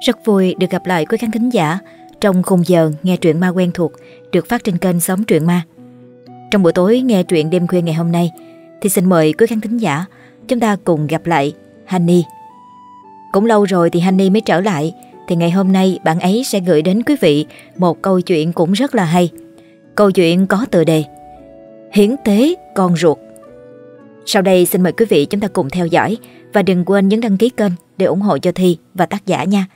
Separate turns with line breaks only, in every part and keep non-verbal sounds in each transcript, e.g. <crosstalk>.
Rất vui được gặp lại quý khán thính giả trong khung giờ nghe truyện ma quen thuộc được phát trên kênh Sống Truyện Ma. Trong buổi tối nghe truyện đêm khuya ngày hôm nay, thì xin mời quý khán thính giả chúng ta cùng gặp lại Honey. Cũng lâu rồi thì Honey mới trở lại, thì ngày hôm nay bạn ấy sẽ gửi đến quý vị một câu chuyện cũng rất là hay. Câu chuyện có tựa đề Hiến tế con ruột. Sau đây xin mời quý vị chúng ta cùng theo dõi và đừng quên nhấn đăng ký kênh để ủng hộ cho Thi và tác giả nha.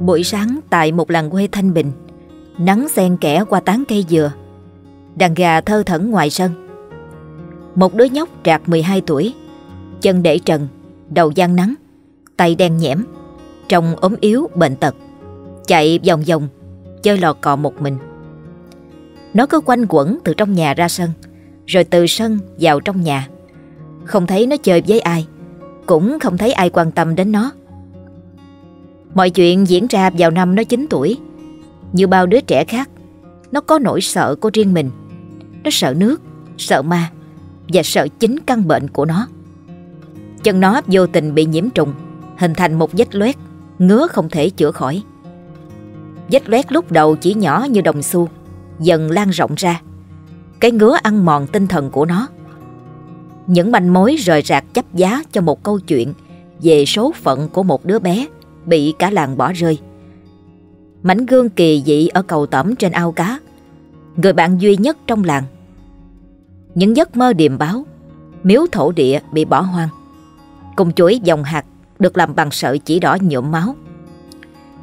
Buổi sáng tại một làng quê thanh bình, Nắng xen kẽ qua tán cây dừa, Đàn gà thơ thẩn ngoài sân. Một đứa nhóc trạc 12 tuổi, Chân để trần, Đầu gian nắng, Tay đen nhẽm, Trông ốm yếu, bệnh tật, Chạy vòng vòng, Chơi lò cò một mình. Nó cứ quanh quẩn từ trong nhà ra sân Rồi từ sân vào trong nhà. Không thấy nó chơi với ai Cũng không thấy ai quan tâm đến nó. Mọi chuyện diễn ra vào năm nó 9 tuổi. Như bao đứa trẻ khác Nó có nỗi sợ của riêng mình. Nó sợ nước, sợ ma Và sợ chính căn bệnh của nó. Chân nó vô tình bị nhiễm trùng Hình thành một vết loét Ngứa không thể chữa khỏi. Vết loét lúc đầu chỉ nhỏ như đồng xu Dần lan rộng ra Cái ngứa ăn mòn tinh thần của nó Những manh mối rời rạc chấp giá cho một câu chuyện Về số phận của một đứa bé bị cả làng bỏ rơi. Mảnh gương kỳ dị ở cầu tẩm trên ao cá, người bạn duy nhất trong làng. Những giấc mơ điềm báo, miếu thổ địa bị bỏ hoang, cùng chuỗi dòng hạt được làm bằng sợi chỉ đỏ nhuộm máu.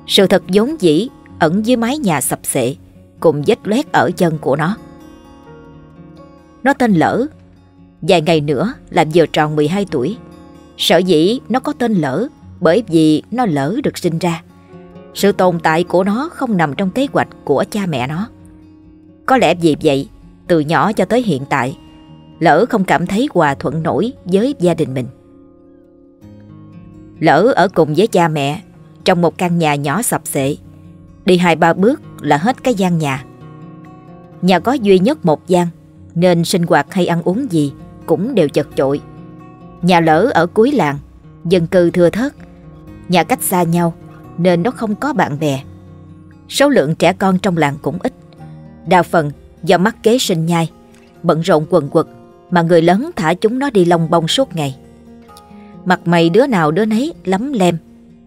Sự thật vốn dĩ ẩn dưới mái nhà sập xệ cùng vết loét ở chân của nó. Nó tên Lỡ, vài ngày nữa là vừa tròn 12 tuổi. Sở dĩ nó có tên Lỡ bởi vì nó lỡ được sinh ra. Sự tồn tại của nó không nằm trong kế hoạch của cha mẹ nó. Có lẽ vì vậy, từ nhỏ cho tới hiện tại, lỡ không cảm thấy hòa thuận nổi với gia đình mình. Lỡ ở cùng với cha mẹ trong một căn nhà nhỏ sập xệ, đi hai ba bước là hết cái gian nhà. Nhà có duy nhất một gian nên sinh hoạt hay ăn uống gì cũng đều chật chội. Nhà lỡ ở cuối làng, dân cư thưa thớt Nhà cách xa nhau nên nó không có bạn bè. Số lượng trẻ con trong làng cũng ít. Đa phần do mắc kế sinh nhai, bận rộn quần quật mà người lớn thả chúng nó đi lông bông suốt ngày. Mặt mày đứa nào đứa nấy lắm lem,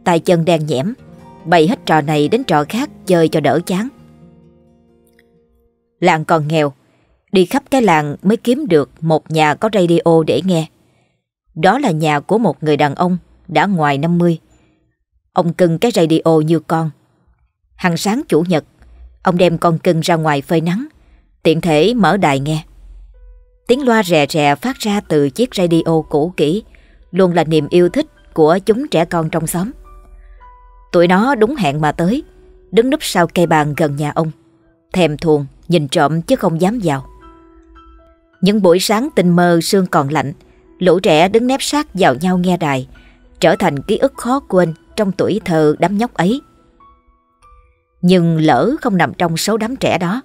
tay chân đen nhẽm, bày hết trò này đến trò khác chơi cho đỡ chán. Làng còn nghèo, đi khắp cái làng mới kiếm được một nhà có radio để nghe. Đó là nhà của một người đàn ông đã ngoài 50 Ông cưng cái radio như con. Hằng sáng chủ nhật, ông đem con cưng ra ngoài phơi nắng, tiện thể mở đài nghe. Tiếng loa rè rè phát ra từ chiếc radio cũ kỹ, luôn là niềm yêu thích của chúng trẻ con trong xóm. Tụi nó đúng hẹn mà tới, đứng núp sau cây bàn gần nhà ông, thèm thuồng, nhìn trộm chứ không dám vào. Những buổi sáng tinh mơ sương còn lạnh, lũ trẻ đứng nép sát vào nhau nghe đài, trở thành ký ức khó quên trong tuổi thơ đám nhóc ấy. Nhưng lỡ không nằm trong số đám trẻ đó.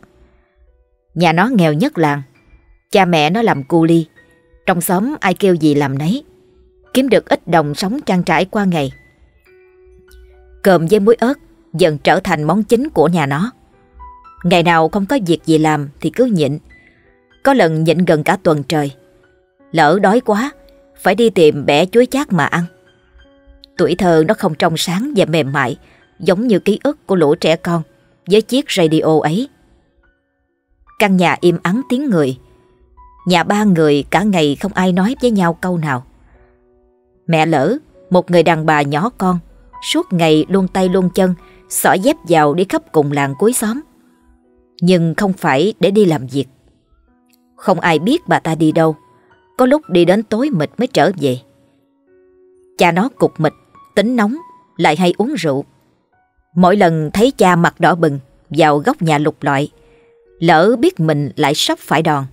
Nhà nó nghèo nhất làng, cha mẹ nó làm cu ly, trong xóm ai kêu gì làm nấy, kiếm được ít đồng sống trang trải qua ngày. Cơm với muối ớt dần trở thành món chính của nhà nó. Ngày nào không có việc gì làm thì cứ nhịn. Có lần nhịn gần cả tuần trời. Lỡ đói quá, phải đi tìm bẻ chuối chát mà ăn. Tuổi thơ nó không trong sáng và mềm mại Giống như ký ức của lũ trẻ con Với chiếc radio ấy Căn nhà im ắng tiếng người Nhà ba người cả ngày không ai nói với nhau câu nào Mẹ lỡ Một người đàn bà nhỏ con Suốt ngày luôn tay luôn chân Xỏ dép vào đi khắp cùng làng cuối xóm Nhưng không phải để đi làm việc Không ai biết bà ta đi đâu Có lúc đi đến tối mịt mới trở về Cha nó cục mịch tính nóng, lại hay uống rượu. Mỗi lần thấy cha mặt đỏ bừng vào góc nhà lục loại, lỡ biết mình lại sắp phải đòn,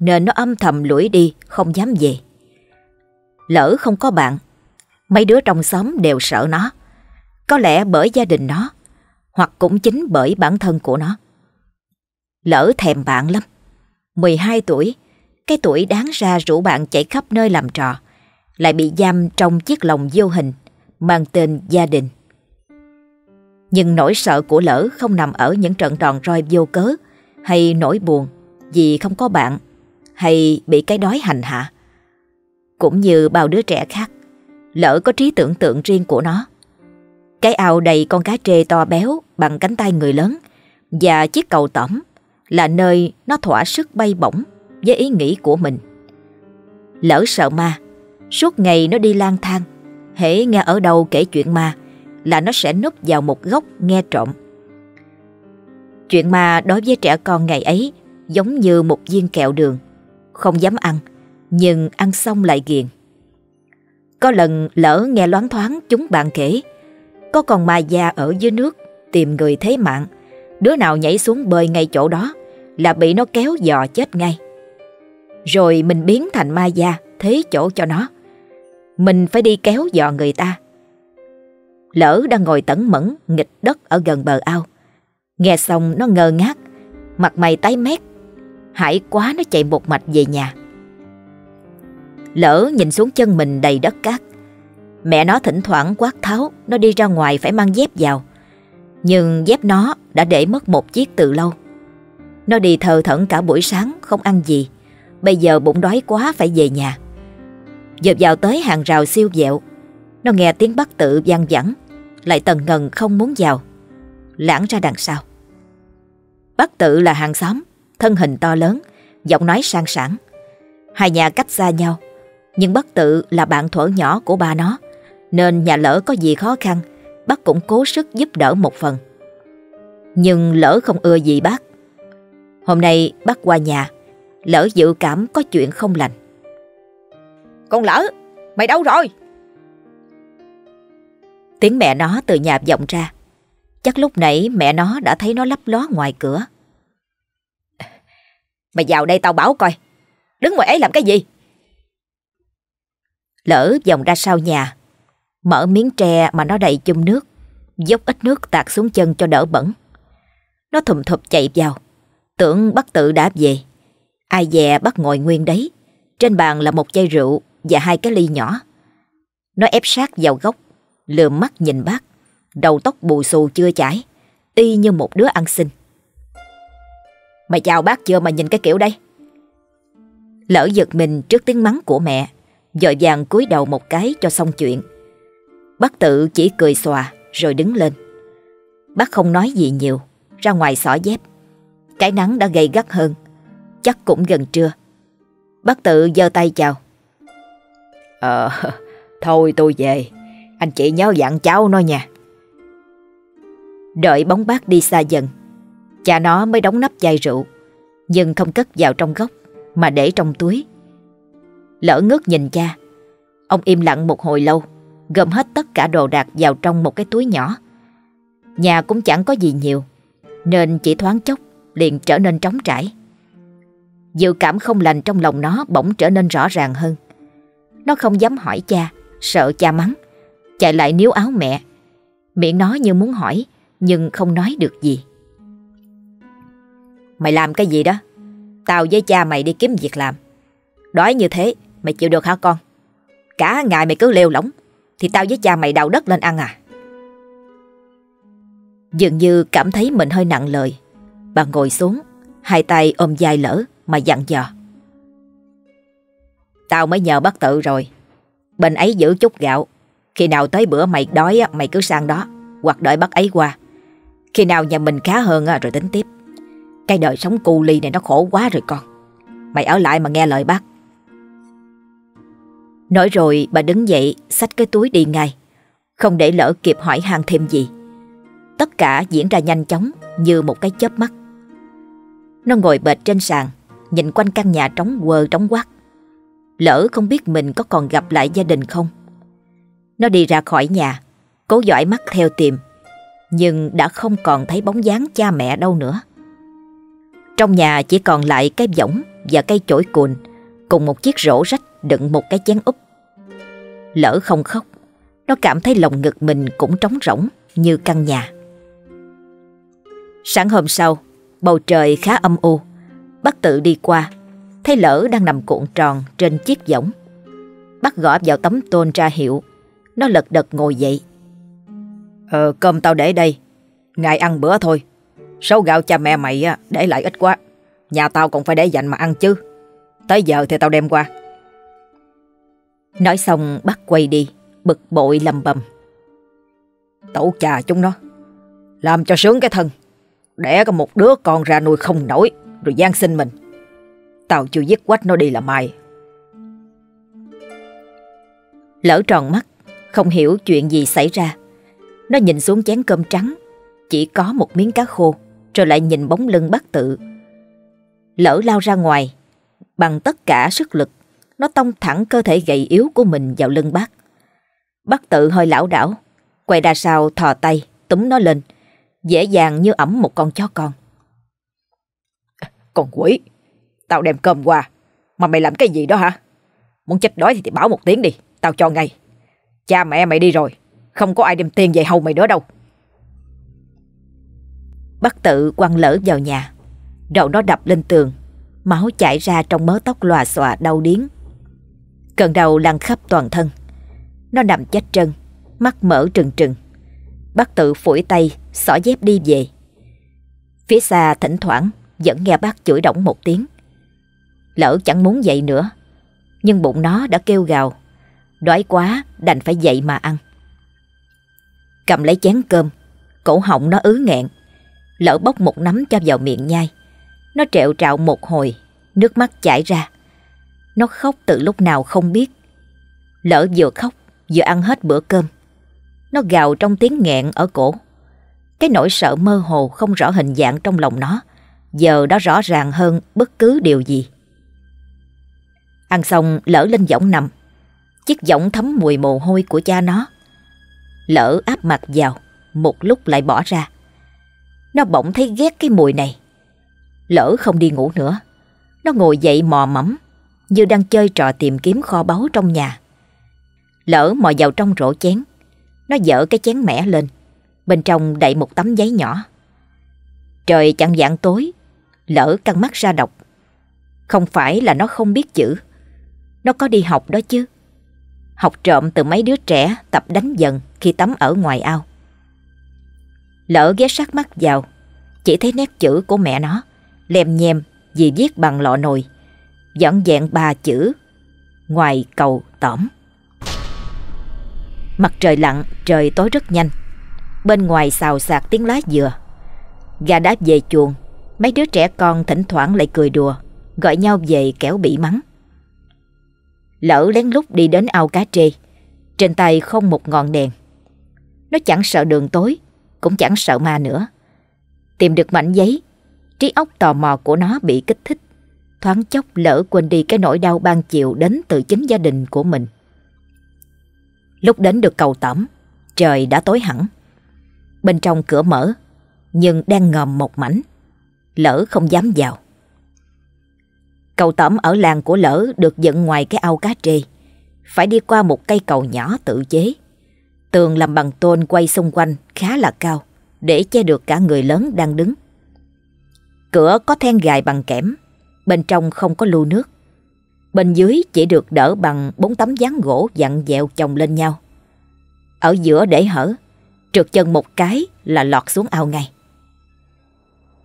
nên nó âm thầm lủi đi, không dám về. Lỡ không có bạn, mấy đứa trong xóm đều sợ nó, có lẽ bởi gia đình nó, hoặc cũng chính bởi bản thân của nó. Lỡ thèm bạn lắm, 12 tuổi, cái tuổi đáng ra rủ bạn chạy khắp nơi làm trò, lại bị giam trong chiếc lồng vô hình mang tên gia đình. Nhưng nỗi sợ của lỡ không nằm ở những trận đòn roi vô cớ hay nỗi buồn vì không có bạn hay bị cái đói hành hạ. Cũng như bao đứa trẻ khác, lỡ có trí tưởng tượng riêng của nó. Cái ao đầy con cá trê to béo bằng cánh tay người lớn và chiếc cầu tẩm là nơi nó thỏa sức bay bổng với ý nghĩ của mình. Lỡ sợ ma, suốt ngày nó đi lang thang, hễ nghe ở đâu kể chuyện ma là nó sẽ núp vào một góc nghe trộm. Chuyện ma đối với trẻ con ngày ấy giống như một viên kẹo đường, không dám ăn, nhưng ăn xong lại ghiền. Có lần lỡ nghe loáng thoáng chúng bạn kể, có con ma già ở dưới nước tìm người thế mạng, đứa nào nhảy xuống bơi ngay chỗ đó là bị nó kéo dò chết ngay. Rồi mình biến thành ma già thế chỗ cho nó. Mình phải đi kéo dò người ta. Lỡ đang ngồi tẩn mẫn nghịch đất ở gần bờ ao. Nghe xong nó ngơ ngác, mặt mày tái mét. Hải quá nó chạy một mạch về nhà. Lỡ nhìn xuống chân mình đầy đất cát. Mẹ nó thỉnh thoảng quát tháo nó đi ra ngoài phải mang dép vào. Nhưng dép nó đã để mất một chiếc từ lâu. Nó đi thờ thẫn cả buổi sáng không ăn gì. Bây giờ bụng đói quá phải về nhà. Giờ vào tới hàng rào siêu dẹo. Nó nghe tiếng bắt tự vang vẳng, lại tần ngần không muốn vào. Lãng ra đằng sau. Bắt tự là hàng xóm, thân hình to lớn, giọng nói sang sảng. Hai nhà cách xa nhau, nhưng bất tự là bạn thuở nhỏ của ba nó, nên nhà lỡ có gì khó khăn, bác cũng cố sức giúp đỡ một phần. Nhưng lỡ không ưa gì bác. Hôm nay bác qua nhà, lỡ dự cảm có chuyện không lành.
Con lỡ, mày đâu rồi?
Tiếng mẹ nó từ nhà vọng ra. Chắc lúc nãy mẹ nó đã thấy nó lấp ló ngoài cửa.
Mày vào đây tao bảo coi. Đứng ngoài ấy làm cái gì?
Lỡ vòng ra sau nhà. Mở miếng tre mà nó đầy chung nước. Dốc ít nước tạt xuống chân cho đỡ bẩn. Nó thùm thụp chạy vào. Tưởng bắt tự đã về. Ai dè bắt ngồi nguyên đấy. Trên bàn là một chai rượu và hai cái ly nhỏ. Nó ép sát vào góc, lườm mắt nhìn bác, đầu tóc bù xù chưa chải, y như một đứa ăn xin.
Mày chào bác chưa mà nhìn cái kiểu đây?
Lỡ giật mình trước tiếng mắng của mẹ, dội vàng cúi đầu một cái cho xong chuyện. Bác tự chỉ cười xòa rồi đứng lên. Bác không nói gì nhiều, ra ngoài xỏ dép. Cái nắng đã gay gắt hơn, chắc cũng gần trưa. Bác tự giơ tay chào.
Ờ, thôi tôi về. Anh chị nhớ dặn cháu nó nha.
Đợi bóng bác đi xa dần. Cha nó mới đóng nắp chai rượu, nhưng không cất vào trong góc, mà để trong túi. Lỡ ngước nhìn cha, ông im lặng một hồi lâu, gom hết tất cả đồ đạc vào trong một cái túi nhỏ. Nhà cũng chẳng có gì nhiều, nên chỉ thoáng chốc liền trở nên trống trải. Dự cảm không lành trong lòng nó bỗng trở nên rõ ràng hơn. Nó không dám hỏi cha, sợ cha mắng. Chạy lại níu áo mẹ. Miệng nó như muốn hỏi, nhưng không nói được gì.
Mày làm cái gì đó? Tao với cha mày đi kiếm việc làm. Đói như thế, mày chịu được hả con? Cả ngày mày cứ lêu lỏng, thì tao với cha mày đào đất lên ăn à?
Dường như cảm thấy mình hơi nặng lời. Bà ngồi xuống, hai tay ôm dài lỡ mà dặn dò.
Tao mới nhờ bác tự rồi. Bên ấy giữ chút gạo. Khi nào tới bữa mày đói mày cứ sang đó. Hoặc đợi bác ấy qua. Khi nào nhà mình khá hơn rồi tính tiếp. Cái đời sống cu ly này nó khổ quá rồi con. Mày ở lại mà nghe lời bác.
Nói rồi bà đứng dậy xách cái túi đi ngay. Không để lỡ kịp hỏi han thêm gì. Tất cả diễn ra nhanh chóng như một cái chớp mắt. Nó ngồi bệt trên sàn, nhìn quanh căn nhà trống quơ trống quát. Lỡ không biết mình có còn gặp lại gia đình không Nó đi ra khỏi nhà Cố dõi mắt theo tìm Nhưng đã không còn thấy bóng dáng cha mẹ đâu nữa Trong nhà chỉ còn lại cái võng Và cây chổi cùn Cùng một chiếc rổ rách đựng một cái chén úp. Lỡ không khóc, Nó cảm thấy lòng ngực mình cũng trống rỗng Như căn nhà. Sáng hôm sau, Bầu trời khá âm u. Bác tự đi qua, Thấy lỡ đang nằm cuộn tròn trên chiếc võng. Bắt gõ vào tấm tôn ra hiệu. Nó lật đật ngồi dậy.
Ờ cơm tao để đây. Ngài ăn bữa thôi. Số gạo cha mẹ mày để lại ít quá. Nhà tao còn phải để dành mà ăn chứ. Tới giờ thì tao đem qua.
Nói xong, bắt quay đi, Bực bội lầm bầm.
Tẩu trà chúng nó, Làm cho sướng cái thân. Đẻ có một đứa con ra nuôi không nổi, Rồi gian sinh mình. Tao chưa dứt quách nó đi là mày.
Lỡ tròn mắt, Không hiểu chuyện gì xảy ra. Nó nhìn xuống chén cơm trắng, Chỉ có một miếng cá khô, Rồi lại nhìn bóng lưng bác tự. Lỡ lao ra ngoài Bằng tất cả sức lực. Nó tông thẳng cơ thể gầy yếu của mình vào lưng bác. Bác tự hơi lão đảo Quay ra sau thò tay Túm nó lên Dễ dàng như ẩm một con chó con.
Con quỷ Tao đem cơm qua Mà mày làm cái gì đó hả? Muốn chết đói thì, thì bảo một tiếng đi Tao cho ngay. Cha mẹ mày đi rồi Không có ai đem tiền về hầu mày nữa đâu.
Bác tự quăng lỡ vào nhà Đầu nó đập lên tường Máu chảy ra trong mớ tóc lòa xòa đau điếng. Cơn đầu lăn khắp toàn thân. Nó nằm chết trân, Mắt mở trừng trừng. Bác tự phủi tay Xỏ dép đi về. Phía xa thỉnh thoảng Vẫn nghe bác chửi động một tiếng. Lỡ chẳng muốn dậy nữa Nhưng bụng nó đã kêu gào. Đói quá đành phải dậy mà ăn. Cầm lấy chén cơm Cổ họng nó ứ nghẹn. Lỡ bốc một nắm cho vào miệng nhai. Nó trẹo trạo một hồi, Nước mắt chảy ra. Nó khóc từ lúc nào không biết. Lỡ vừa khóc, vừa ăn hết bữa cơm, Nó gào trong tiếng nghẹn ở cổ. Cái nỗi sợ mơ hồ không rõ hình dạng trong lòng nó, Giờ đã rõ ràng hơn bất cứ điều gì. Ăn xong, lỡ lên võng nằm. Chiếc võng thấm mùi mồ hôi của cha nó. Lỡ áp mặt vào, Một lúc lại bỏ ra. Nó bỗng thấy ghét cái mùi này. Lỡ không đi ngủ nữa. Nó ngồi dậy mò mẫm, Như đang chơi trò tìm kiếm kho báu trong nhà. Lỡ mò vào trong rổ chén, Nó dở cái chén mẻ lên. Bên trong đậy một tấm giấy nhỏ. Trời chẳng dạng tối, Lỡ căng mắt ra đọc. Không phải là nó không biết chữ. Nó có đi học đó chứ. Học trộm từ mấy đứa trẻ tập đánh dần khi tắm ở ngoài ao. Lỡ ghé sát mắt vào, Chỉ thấy nét chữ của mẹ nó. Lem nhem vì viết bằng lọ nồi. Dọn dẹn ba chữ Ngoài cầu tỏm. Mặt trời lặn, trời tối rất nhanh. Bên ngoài xào xạc tiếng lá dừa. Gà đá về chuồng Mấy đứa trẻ con thỉnh thoảng lại cười đùa Gọi nhau về kéo bị mắng. Lỡ lén lút đi đến ao cá trê Trên tay không một ngọn đèn. Nó chẳng sợ đường tối Cũng chẳng sợ ma nữa. Tìm được mảnh giấy Trí óc tò mò của nó bị kích thích. Thoáng chốc lỡ quên đi cái nỗi đau ban chiều Đến từ chính gia đình của mình. Lúc đến được cầu tẩm Trời đã tối hẳn. Bên trong cửa mở, Nhưng đang ngòm một mảnh, Lỡ không dám vào. Cầu tẩm ở làng của Lỡ được dựng ngoài cái ao cá trê, Phải đi qua một cây cầu nhỏ tự chế. Tường làm bằng tôn quay xung quanh khá là cao, Để che được cả người lớn đang đứng. Cửa có then gài bằng kẽm Bên trong không có lưu nước Bên dưới chỉ được đỡ bằng bốn tấm ván gỗ dặn dẹo chồng lên nhau. Ở giữa để hở, trượt chân một cái là lọt xuống ao ngay.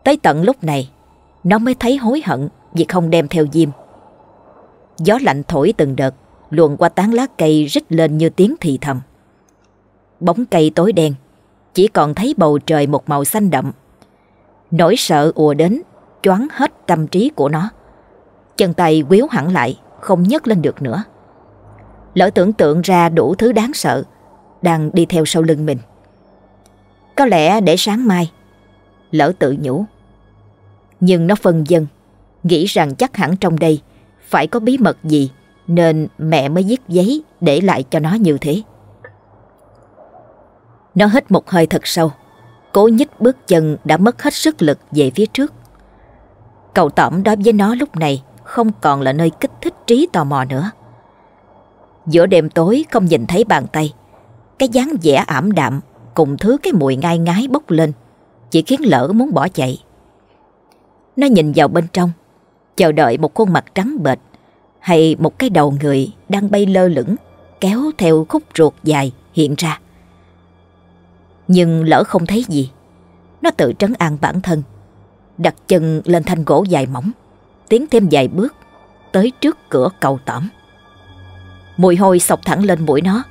Tới tận lúc này, nó mới thấy hối hận vì không đem theo diêm. Gió lạnh thổi từng đợt, luồn qua tán lá cây rít lên như tiếng thì thầm. Bóng cây tối đen, chỉ còn thấy bầu trời một màu xanh đậm. Nỗi sợ ùa đến, choáng hết tâm trí của nó. Chân tay quýu hẳn lại Không nhấc lên được nữa. Lỡ tưởng tượng ra đủ thứ đáng sợ Đang đi theo sau lưng mình. Có lẽ để sáng mai Lỡ tự nhủ. Nhưng nó phân dân Nghĩ rằng chắc hẳn trong đây Phải có bí mật gì Nên mẹ mới viết giấy Để lại cho nó như thế. Nó hít một hơi thật sâu. Cố nhích bước chân đã mất hết sức lực về phía trước Cậu tổng đối với nó lúc này không còn là nơi kích thích trí tò mò nữa. Giữa đêm tối không nhìn thấy bàn tay, cái dáng vẻ ảm đạm cùng thứ cái mùi ngai ngái bốc lên, chỉ khiến lỡ muốn bỏ chạy. Nó nhìn vào bên trong, chờ đợi một khuôn mặt trắng bệch hay một cái đầu người đang bay lơ lửng kéo theo khúc ruột dài hiện ra. Nhưng lỡ không thấy gì, nó tự trấn an bản thân, đặt chân lên thanh gỗ dài mỏng, tiến thêm vài bước tới trước cửa cầu tỏm. Mùi hôi sọc thẳng lên mũi nó,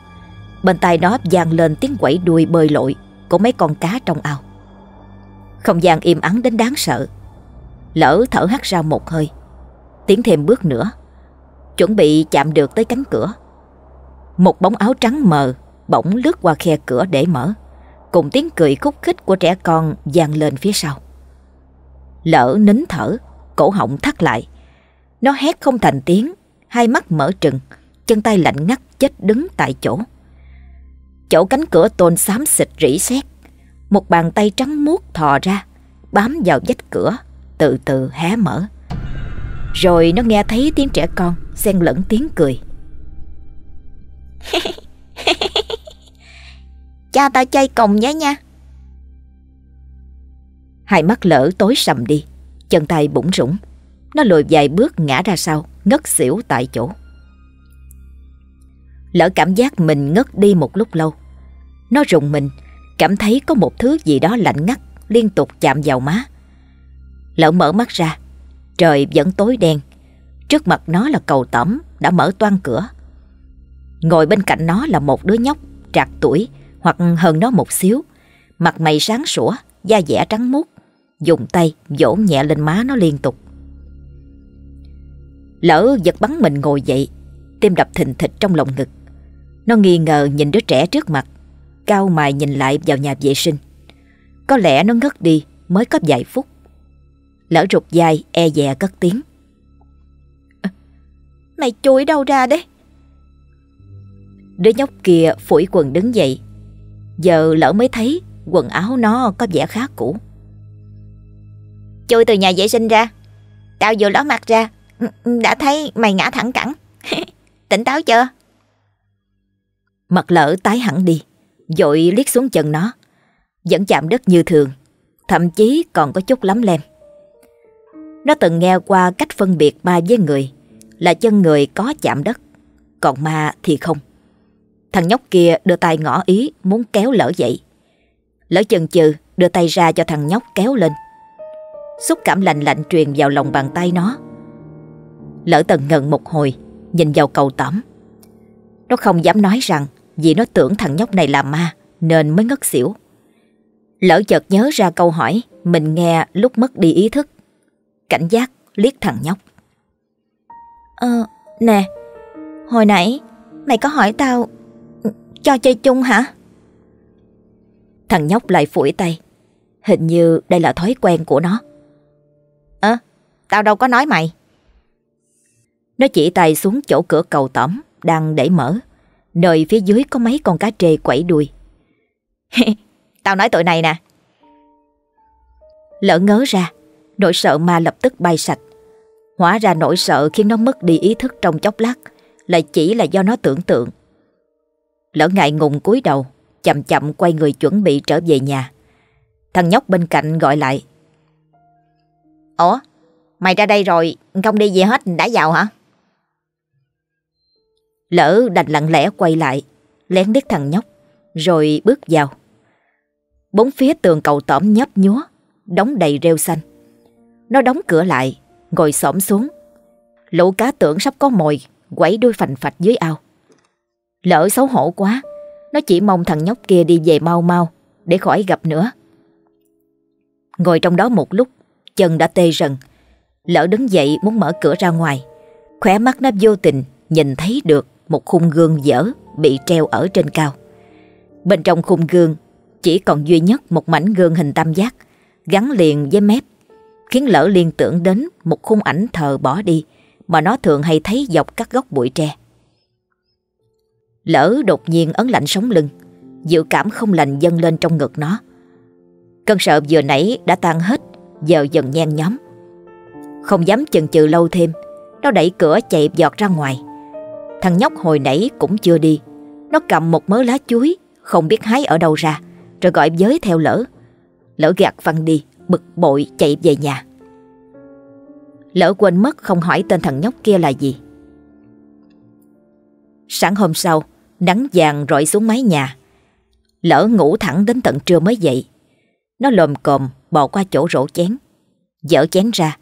bên tai nó vang lên tiếng quẩy đuôi bơi lội của mấy con cá trong ao. Không gian im ắng đến đáng sợ. Lỡ thở hắt ra một hơi, tiến thêm bước nữa, chuẩn bị chạm được tới cánh cửa. Một bóng áo trắng mờ bỗng lướt qua khe cửa để mở, cùng tiếng cười khúc khích của trẻ con vang lên phía sau. Lỡ nín thở, cổ họng thắt lại. Nó hét không thành tiếng, hai mắt mở trừng, chân tay lạnh ngắt chết đứng tại chỗ. Chỗ cánh cửa tôn xám xịt rỉ sét, một bàn tay trắng muốt thò ra, bám vào vách cửa, từ từ hé mở. Rồi nó nghe thấy tiếng trẻ con xen lẫn tiếng cười. <laughs>
Cha tao chay còng nhé nha.
Hai mắt lỡ tối sầm đi, chân tay bủng rủng. Nó lùi vài bước ngã ra sau, ngất xỉu tại chỗ. Lỡ cảm giác mình ngất đi một lúc lâu. Nó rùng mình, cảm thấy có một thứ gì đó lạnh ngắt liên tục chạm vào má. Lỡ mở mắt ra, trời vẫn tối đen. Trước mặt nó là cầu tẩm đã mở toan cửa. Ngồi bên cạnh nó là một đứa nhóc trạc tuổi hoặc hơn nó một xíu. Mặt mày sáng sủa, da dẻ trắng muốt, dùng tay vỗ nhẹ lên má nó liên tục. Lỡ giật bắn mình ngồi dậy, tim đập thình thịch trong lòng ngực. Nó nghi ngờ nhìn đứa trẻ trước mặt, cao mày nhìn lại vào nhà vệ sinh. Có lẽ nó ngất đi mới có vài phút. Lỡ rụt dài e dè cất tiếng.
Mày chui đâu ra đấy?
Đứa nhóc kia phủi quần đứng dậy. Giờ lỡ mới thấy quần áo nó có vẻ khá cũ.
Chui từ nhà vệ sinh ra. Tao vừa ló mặt ra, ừ, ừ, đã thấy mày ngã thẳng cẳng. <laughs> Tỉnh táo chưa?
Mặt lỡ tái hẳn đi, dội liếc xuống chân nó. Vẫn chạm đất như thường, thậm chí còn có chút lắm lem. Nó từng nghe qua cách phân biệt ma với người là chân người có chạm đất, còn ma thì không. Thằng nhóc kia đưa tay ngỏ ý muốn kéo lỡ dậy. Lỡ chần chừ đưa tay ra cho thằng nhóc kéo lên. Xúc cảm lạnh lạnh truyền vào lòng bàn tay nó. Lỡ tần ngần một hồi, nhìn vào cầu tẩm. Nó không dám nói rằng vì nó tưởng thằng nhóc này là ma nên mới ngất xỉu. Lỡ chợt nhớ ra câu hỏi mình nghe lúc mất đi ý thức. Cảnh giác liếc thằng nhóc.
Ờ, nè, hồi nãy mày có hỏi tao cho chơi chung hả?
Thằng nhóc lại phủi tay. Hình như đây là thói quen của nó.
Ờ, tao đâu có nói mày.
Nó chỉ tay xuống chỗ cửa cầu tẩm đang để mở. Nơi phía dưới có mấy con cá trê quẩy đuôi. <laughs>
tao nói tụi này nè.
Lỡ ngớ ra, nỗi sợ ma lập tức bay sạch. Hóa ra nỗi sợ khiến nó mất đi ý thức trong chốc lát lại chỉ là do nó tưởng tượng. Lỡ ngại ngùng cúi đầu, chậm chậm quay người chuẩn bị trở về nhà. Thằng nhóc bên cạnh gọi lại.
Ủa, mày ra đây rồi, không đi gì hết, đã vào hả?
Lỡ đành lặng lẽ quay lại, lén đứt thằng nhóc, rồi bước vào. Bốn phía tường cầu tỏm nhấp nhúa, đóng đầy rêu xanh. Nó đóng cửa lại, ngồi xổm xuống. Lũ cá tưởng sắp có mồi, quẩy đuôi phành phạch dưới ao. Lỡ xấu hổ quá, nó chỉ mong thằng nhóc kia đi về mau mau để khỏi gặp nữa. Ngồi trong đó một lúc, chân đã tê rần. Lỡ đứng dậy muốn mở cửa ra ngoài. khóe mắt nó vô tình nhìn thấy được một khung gương dở bị treo ở trên cao. Bên trong khung gương chỉ còn duy nhất một mảnh gương hình tam giác gắn liền với mép khiến lỡ liên tưởng đến một khung ảnh thờ bỏ đi mà nó thường hay thấy dọc các góc bụi tre. Lỡ đột nhiên ấn lạnh sống lưng, dự cảm không lành dâng lên trong ngực nó. Cơn sợ vừa nãy đã tan hết, giờ dần nhen nhóm. Không dám chần chừ lâu thêm, nó đẩy cửa chạy giọt ra ngoài. Thằng nhóc hồi nãy cũng chưa đi, nó cầm một mớ lá chuối, không biết hái ở đâu ra, rồi gọi giới theo lỡ. Lỡ gạt văng đi, bực bội chạy về nhà. Lỡ quên mất không hỏi tên thằng nhóc kia là gì Sáng hôm sau Nắng vàng rọi xuống mái nhà. Lỡ ngủ thẳng đến tận trưa mới dậy. Nó lồm cồm bò qua chỗ rổ chén. Dở chén ra,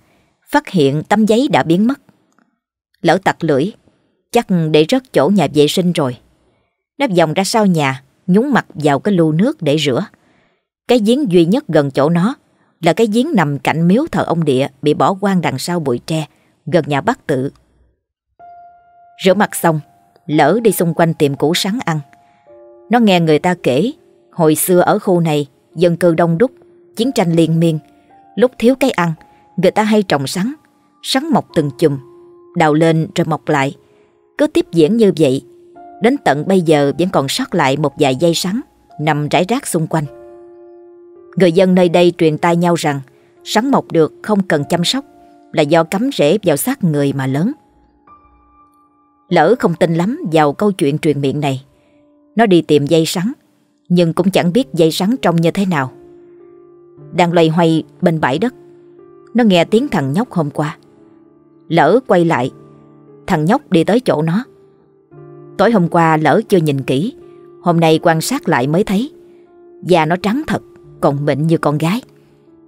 Phát hiện tấm giấy đã biến mất. Lỡ tặc lưỡi, Chắc để rớt chỗ nhà vệ sinh rồi. Nó vòng ra sau nhà, Nhúng mặt vào cái lu nước để rửa. Cái giếng duy nhất gần chỗ nó Là cái giếng nằm cạnh miếu thờ ông địa Bị bỏ quang đằng sau bụi tre Gần nhà bác tự. Rửa mặt xong Lỡ đi xung quanh tiệm củ sắn ăn. Nó nghe người ta kể, Hồi xưa ở khu này, Dân cư đông đúc, Chiến tranh liên miên. Lúc thiếu cái ăn, Người ta hay trồng sắn Sắn mọc từng chùm, Đào lên rồi mọc lại. Cứ tiếp diễn như vậy, Đến tận bây giờ vẫn còn sót lại một vài dây sắn Nằm rải rác xung quanh. Người dân nơi đây truyền tai nhau rằng, Sắn mọc được không cần chăm sóc, Là do cắm rễ vào xác người mà lớn. Lỡ không tin lắm vào câu chuyện truyền miệng này. Nó đi tìm dây sắn, Nhưng cũng chẳng biết dây sắn trông như thế nào. Đang loay hoay bên bãi đất, Nó nghe tiếng thằng nhóc hôm qua. Lỡ quay lại, Thằng nhóc đi tới chỗ nó. Tối hôm qua lỡ chưa nhìn kỹ, Hôm nay quan sát lại mới thấy. Da nó trắng thật, Còn mịn như con gái.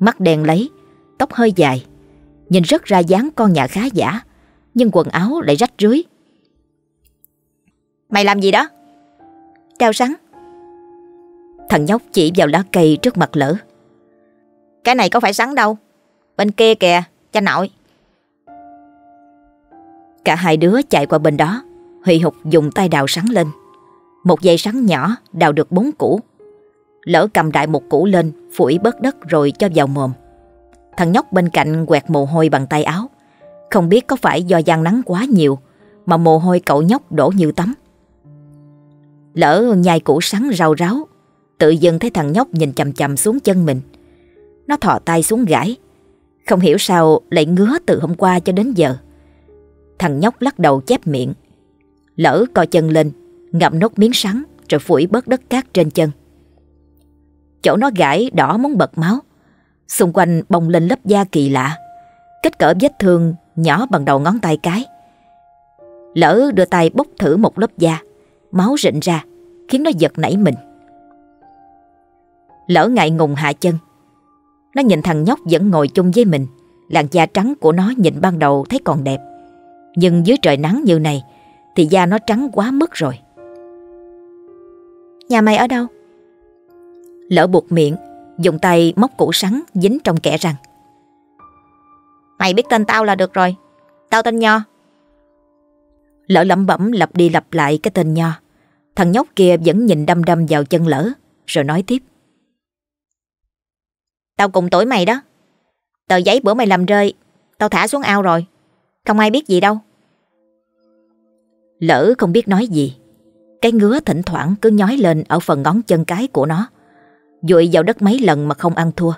Mắt đen lấy, Tóc hơi dài. Nhìn rất ra dáng con nhà khá giả, Nhưng quần áo lại rách rưới.
Mày làm gì đó?
Treo sắn. Thằng nhóc chỉ vào lá cây trước mặt lỡ.
Cái này có phải sắn đâu. Bên kia kìa, cha nội.
Cả hai đứa chạy qua bên đó. Huy Hục dùng tay đào sắn lên. Một dây sắn nhỏ đào được bốn củ. Lỡ cầm đại một củ lên, Phủi bớt đất rồi cho vào mồm. Thằng nhóc bên cạnh quẹt mồ hôi bằng tay áo. Không biết có phải do gian nắng quá nhiều, Mà mồ hôi cậu nhóc đổ như tắm. Lỡ nhai củ sắn rau ráo, Tự dưng thấy thằng nhóc nhìn chầm chầm xuống chân mình. Nó thò tay xuống gãi, Không hiểu sao lại ngứa từ hôm qua cho đến giờ. Thằng nhóc lắc đầu chép miệng, Lỡ co chân lên, Ngậm nốt miếng sắn Rồi phủi bớt đất cát trên chân. Chỗ nó gãi đỏ muốn bật máu, Xung quanh bông lên lớp da kỳ lạ, Kích cỡ vết thương nhỏ bằng đầu ngón tay cái. Lỡ đưa tay bốc thử một lớp da Máu rịn ra, Khiến nó giật nảy mình. Lỡ ngại ngùng hạ chân, Nó nhìn thằng nhóc vẫn ngồi chung với mình, Làn da trắng của nó nhìn ban đầu thấy còn đẹp. Nhưng dưới trời nắng như này Thì da nó trắng quá mức rồi.
Nhà mày ở đâu?
Lỡ buộc miệng, Dùng tay móc củ sắn dính trong kẽ răng.
Mày biết tên tao là được rồi. Tao tên Nho.
Lỡ lẩm bẩm lặp đi lặp lại cái tên Nho. Thằng nhóc kia vẫn nhìn đăm đăm vào chân lỡ, Rồi nói tiếp.
Tao cùng tuổi mày đó. Tờ giấy bữa mày làm rơi, Tao thả xuống ao rồi. Không ai biết gì đâu.
Lỡ không biết nói gì, Cái ngứa thỉnh thoảng cứ nhói lên Ở phần ngón chân cái của nó. Dụi vào đất mấy lần mà không ăn thua.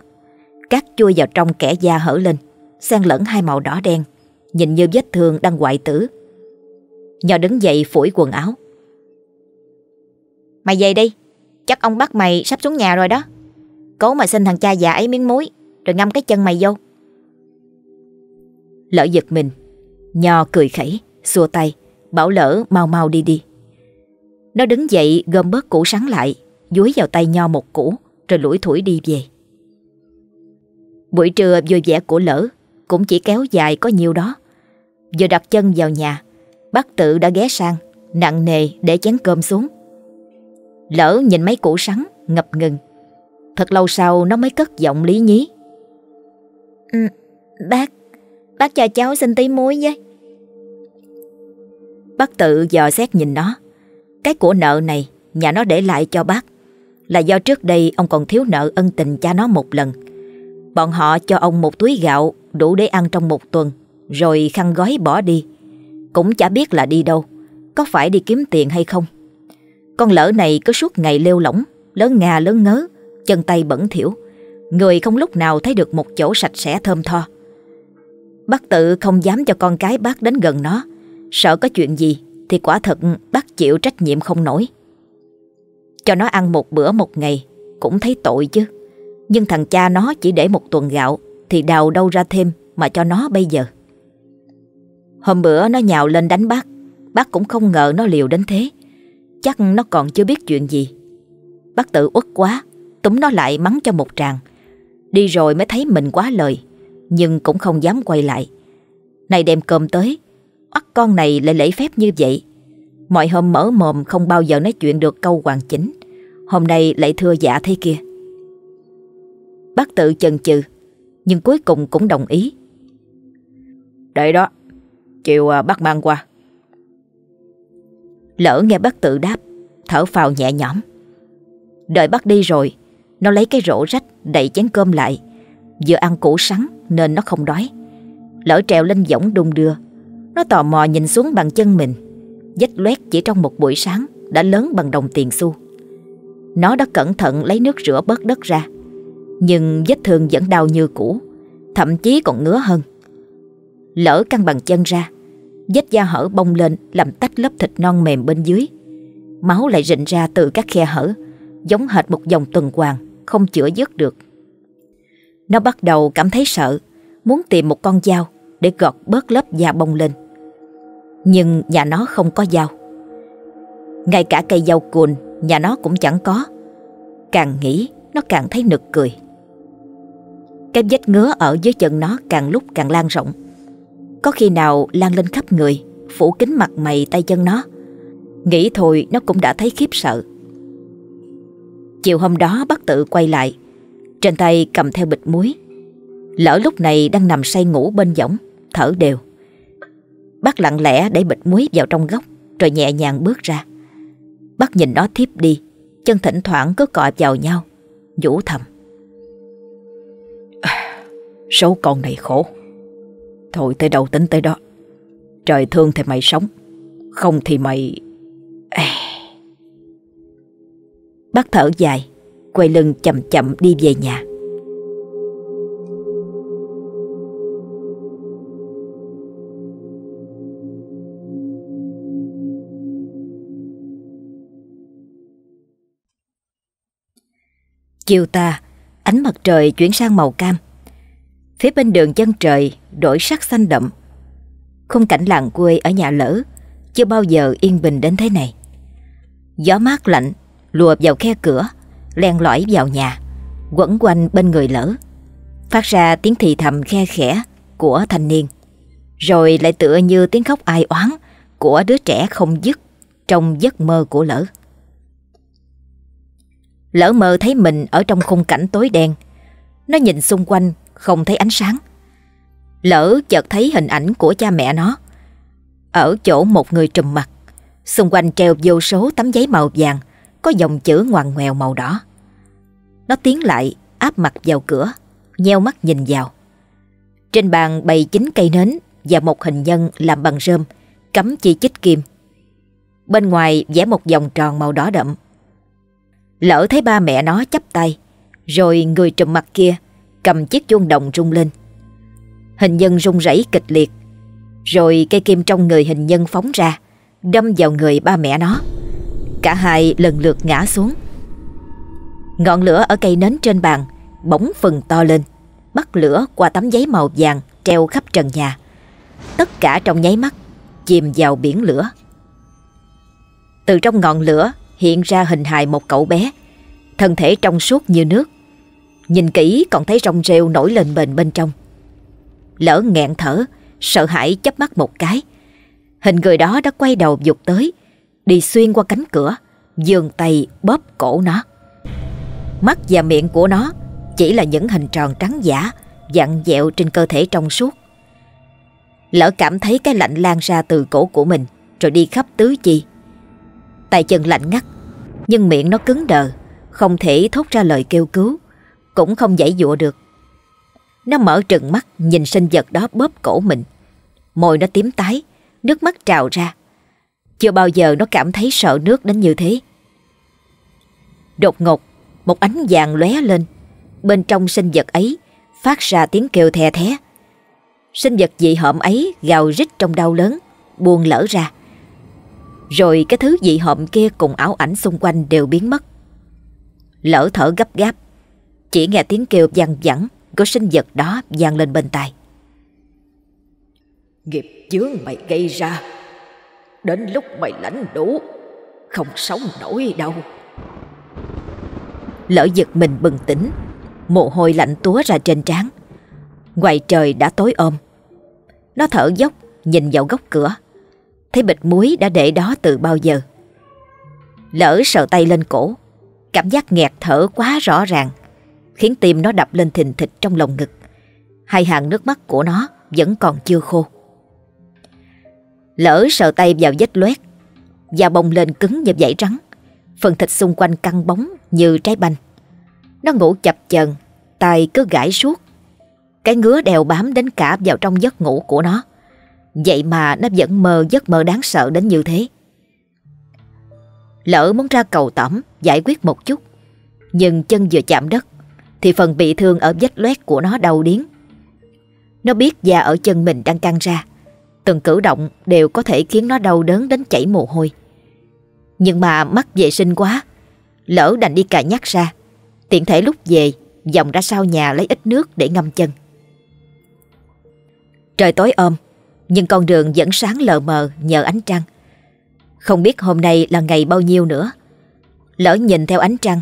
Cát chui vào trong kẻ da hở lên, Xen lẫn hai màu đỏ đen, Nhìn như vết thương đang hoại tử. Nho đứng dậy phủi quần áo.
Mày về đi. Chắc ông bắt mày sắp xuống nhà rồi đó. Cố mà xin thằng cha già ấy miếng muối Rồi ngâm cái chân mày vô.
Lỡ giật mình Nho cười khẩy Xua tay Bảo lỡ mau mau đi đi. Nó đứng dậy gom bớt củ sắn lại Dúi vào tay Nho một củ Rồi lủi thủi đi về. Buổi trưa vui vẻ của lỡ Cũng chỉ kéo dài có nhiêu đó. Vừa đặt chân vào nhà Bác tự đã ghé sang Nặng nề để chén cơm xuống. Lỡ nhìn mấy củ sắn ngập ngừng. Thật lâu sau nó mới cất giọng lý nhí.
Ừ, Bác Bác cho cháu xin tí muối với.
Bác tự dò xét nhìn nó. Cái của nợ này Nhà nó để lại cho bác. Là do trước đây ông còn thiếu nợ ân tình cha nó một lần. Bọn họ cho ông một túi gạo Đủ để ăn trong một tuần Rồi khăn gói bỏ đi cũng chả biết là đi đâu, Có phải đi kiếm tiền hay không. Con lỡ này cứ suốt ngày lêu lỏng, Lớn ngà lớn ngớ, Chân tay bẩn thỉu. Người không lúc nào thấy được một chỗ sạch sẽ thơm tho. Bác tự không dám cho con cái bác đến gần nó. Sợ có chuyện gì Thì quả thật bác chịu trách nhiệm không nổi. Cho nó ăn một bữa một ngày Cũng thấy tội chứ. Nhưng thằng cha nó chỉ để một tuần gạo Thì đào đâu ra thêm mà cho nó bây giờ. Hôm bữa nó nhào lên đánh bác. Bác cũng không ngờ nó liều đến thế. Chắc nó còn chưa biết chuyện gì. Bác tự uất quá, Túm nó lại mắng cho một tràng. Đi rồi mới thấy mình quá lời, Nhưng cũng không dám quay lại. Này đem cơm tới, ắt con này lại lễ phép như vậy. Mọi hôm mở mồm không bao giờ nói chuyện được câu hoàn chỉnh. Hôm nay lại thưa dạ thế kia. Bác tự chần chừ, Nhưng cuối cùng cũng đồng ý. Đợi đó. Chiều à, bắt bác mang qua. Lỡ nghe bác tự đáp, Thở phào nhẹ nhõm. Đợi bác đi rồi, Nó lấy cái rổ rách, đậy chén cơm lại. Vừa ăn củ sắn, nên nó không đói. Lỡ trèo lên võng đung đưa, Nó tò mò nhìn xuống bằng chân mình. Dách loét chỉ trong một buổi sáng, Đã lớn bằng đồng tiền xu. Nó đã cẩn thận lấy nước rửa bớt đất ra. Nhưng vết thương vẫn đau như cũ, Thậm chí còn ngứa hơn. Lỡ căng bằng chân ra Vết da hở bông lên Làm tách lớp thịt non mềm bên dưới. Máu lại rịn ra từ các khe hở, Giống hệt một dòng tuần hoàn, Không chữa dứt được. Nó bắt đầu cảm thấy sợ, Muốn tìm một con dao Để gọt bớt lớp da bông lên. Nhưng nhà nó không có dao. Ngay cả cây dao cùn, Nhà nó cũng chẳng có. Càng nghĩ, nó càng thấy nực cười. Cái vết ngứa ở dưới chân nó càng lúc càng lan rộng có khi nào lan lên khắp người, Phủ kín mặt mày tay chân nó? Nghĩ thôi, nó cũng đã thấy khiếp sợ. Chiều hôm đó, bác tự quay lại. Trên tay cầm theo bịch muối. Lỡ lúc này đang nằm say ngủ bên võng, Thở đều. Bác lặng lẽ để bịch muối vào trong góc, Rồi nhẹ nhàng bước ra. Bác nhìn nó thiếp đi, Chân thỉnh thoảng cứ cọ vào nhau Vũ thầm.
Số con này khổ. Thôi tới đâu tính tới đó. Trời thương thì mày sống, Không thì mày à.
Bác thở dài, Quay lưng chậm chậm đi về nhà. Chiều ta, Ánh mặt trời chuyển sang màu cam. Phía bên đường chân trời đổi sắc xanh đậm. Khung cảnh làng quê ở nhà lỡ chưa bao giờ yên bình đến thế này. Gió mát lạnh lùa vào khe cửa, len lỏi vào nhà, quẩn quanh bên người lỡ. Phát ra tiếng thì thầm khe khẽ của thanh niên. Rồi lại tựa như tiếng khóc ai oán của đứa trẻ không dứt trong giấc mơ của lỡ. Lỡ mơ thấy mình ở trong khung cảnh tối đen. Nó nhìn xung quanh không thấy ánh sáng. Lỡ chợt thấy hình ảnh của cha mẹ nó. Ở chỗ một người trùm mặt, xung quanh treo vô số tấm giấy màu vàng, có dòng chữ ngoằn ngoèo màu đỏ. Nó tiến lại, áp mặt vào cửa, nheo mắt nhìn vào. Trên bàn bày chín cây nến và một hình nhân làm bằng rơm, cắm chi chích kim. Bên ngoài vẽ một vòng tròn màu đỏ đậm. Lỡ thấy ba mẹ nó chắp tay, rồi người trùm mặt kia cầm chiếc chuông đồng rung lên. Hình nhân rung rẩy kịch liệt, rồi cây kim trong người hình nhân phóng ra, đâm vào người ba mẹ nó. Cả hai lần lượt ngã xuống. Ngọn lửa ở cây nến trên bàn bỗng phần to lên, bắt lửa qua tấm giấy màu vàng treo khắp trần nhà. Tất cả trong nháy mắt chìm vào biển lửa. Từ trong ngọn lửa hiện ra hình hài một cậu bé, thân thể trong suốt như nước, Nhìn kỹ còn thấy rong rêu nổi lên bền bên trong. Lỡ nghẹn thở, Sợ hãi chớp mắt một cái. Hình người đó đã quay đầu dục tới, Đi xuyên qua cánh cửa dường tay bóp cổ nó. Mắt và miệng của nó Chỉ là những hình tròn trắng giả Dặn dẹo trên cơ thể trong suốt. Lỡ cảm thấy cái lạnh lan ra từ cổ của mình, Rồi đi khắp tứ chi. Tay chân lạnh ngắt, Nhưng miệng nó cứng đờ, Không thể thốt ra lời kêu cứu cũng không giải dụa được. Nó mở trừng mắt nhìn sinh vật đó bóp cổ mình. Môi nó tím tái, nước mắt trào ra. Chưa bao giờ nó cảm thấy sợ nước đến như thế. Đột ngột, một ánh vàng lóe lên. Bên trong sinh vật ấy phát ra tiếng kêu the thé. Sinh vật dị hợm ấy gào rít trong đau lớn, buông lỡ ra. Rồi cái thứ dị hợm kia cùng áo ảnh xung quanh đều biến mất. Lỡ thở gấp gáp, chỉ nghe tiếng kêu văng vẳng của sinh vật đó vang lên bên tai.
Nghiệp chướng mày gây ra. Đến lúc mày lãnh đủ Không sống nổi đâu.
Lỡ giật mình bừng tỉnh Mồ hôi lạnh túa ra trên trán. Ngoài trời đã tối ôm Nó thở dốc Nhìn vào góc cửa. Thấy bịch muối đã để đó từ bao giờ. Lỡ sờ tay lên cổ Cảm giác nghẹt thở quá rõ ràng Khiến tim nó đập lên thình thịch trong lồng ngực. Hai hàng nước mắt của nó Vẫn còn chưa khô. Lỡ sờ tay vào vết loét, Da bông lên cứng như dãy rắn Phần thịt xung quanh căng bóng như trái banh. Nó ngủ chập chờn, tay cứ gãi suốt. Cái ngứa đèo bám đến cả vào trong giấc ngủ của nó. Vậy mà nó vẫn mơ, giấc mơ đáng sợ đến như thế. Lỡ muốn ra cầu tẩm giải quyết một chút. Nhưng chân vừa chạm đất thì phần bị thương ở vết loét của nó đau điến Nó biết da ở chân mình đang căng ra. Từng cử động đều có thể khiến nó đau đớn đến chảy mồ hôi. Nhưng mà mắc vệ sinh quá, Lỡ đành đi cà nhắc ra, Tiện thể lúc về Dòng ra sau nhà lấy ít nước để ngâm chân. Trời tối ôm, Nhưng con đường vẫn sáng lờ mờ nhờ ánh trăng. Không biết hôm nay là ngày bao nhiêu nữa, Lỡ nhìn theo ánh trăng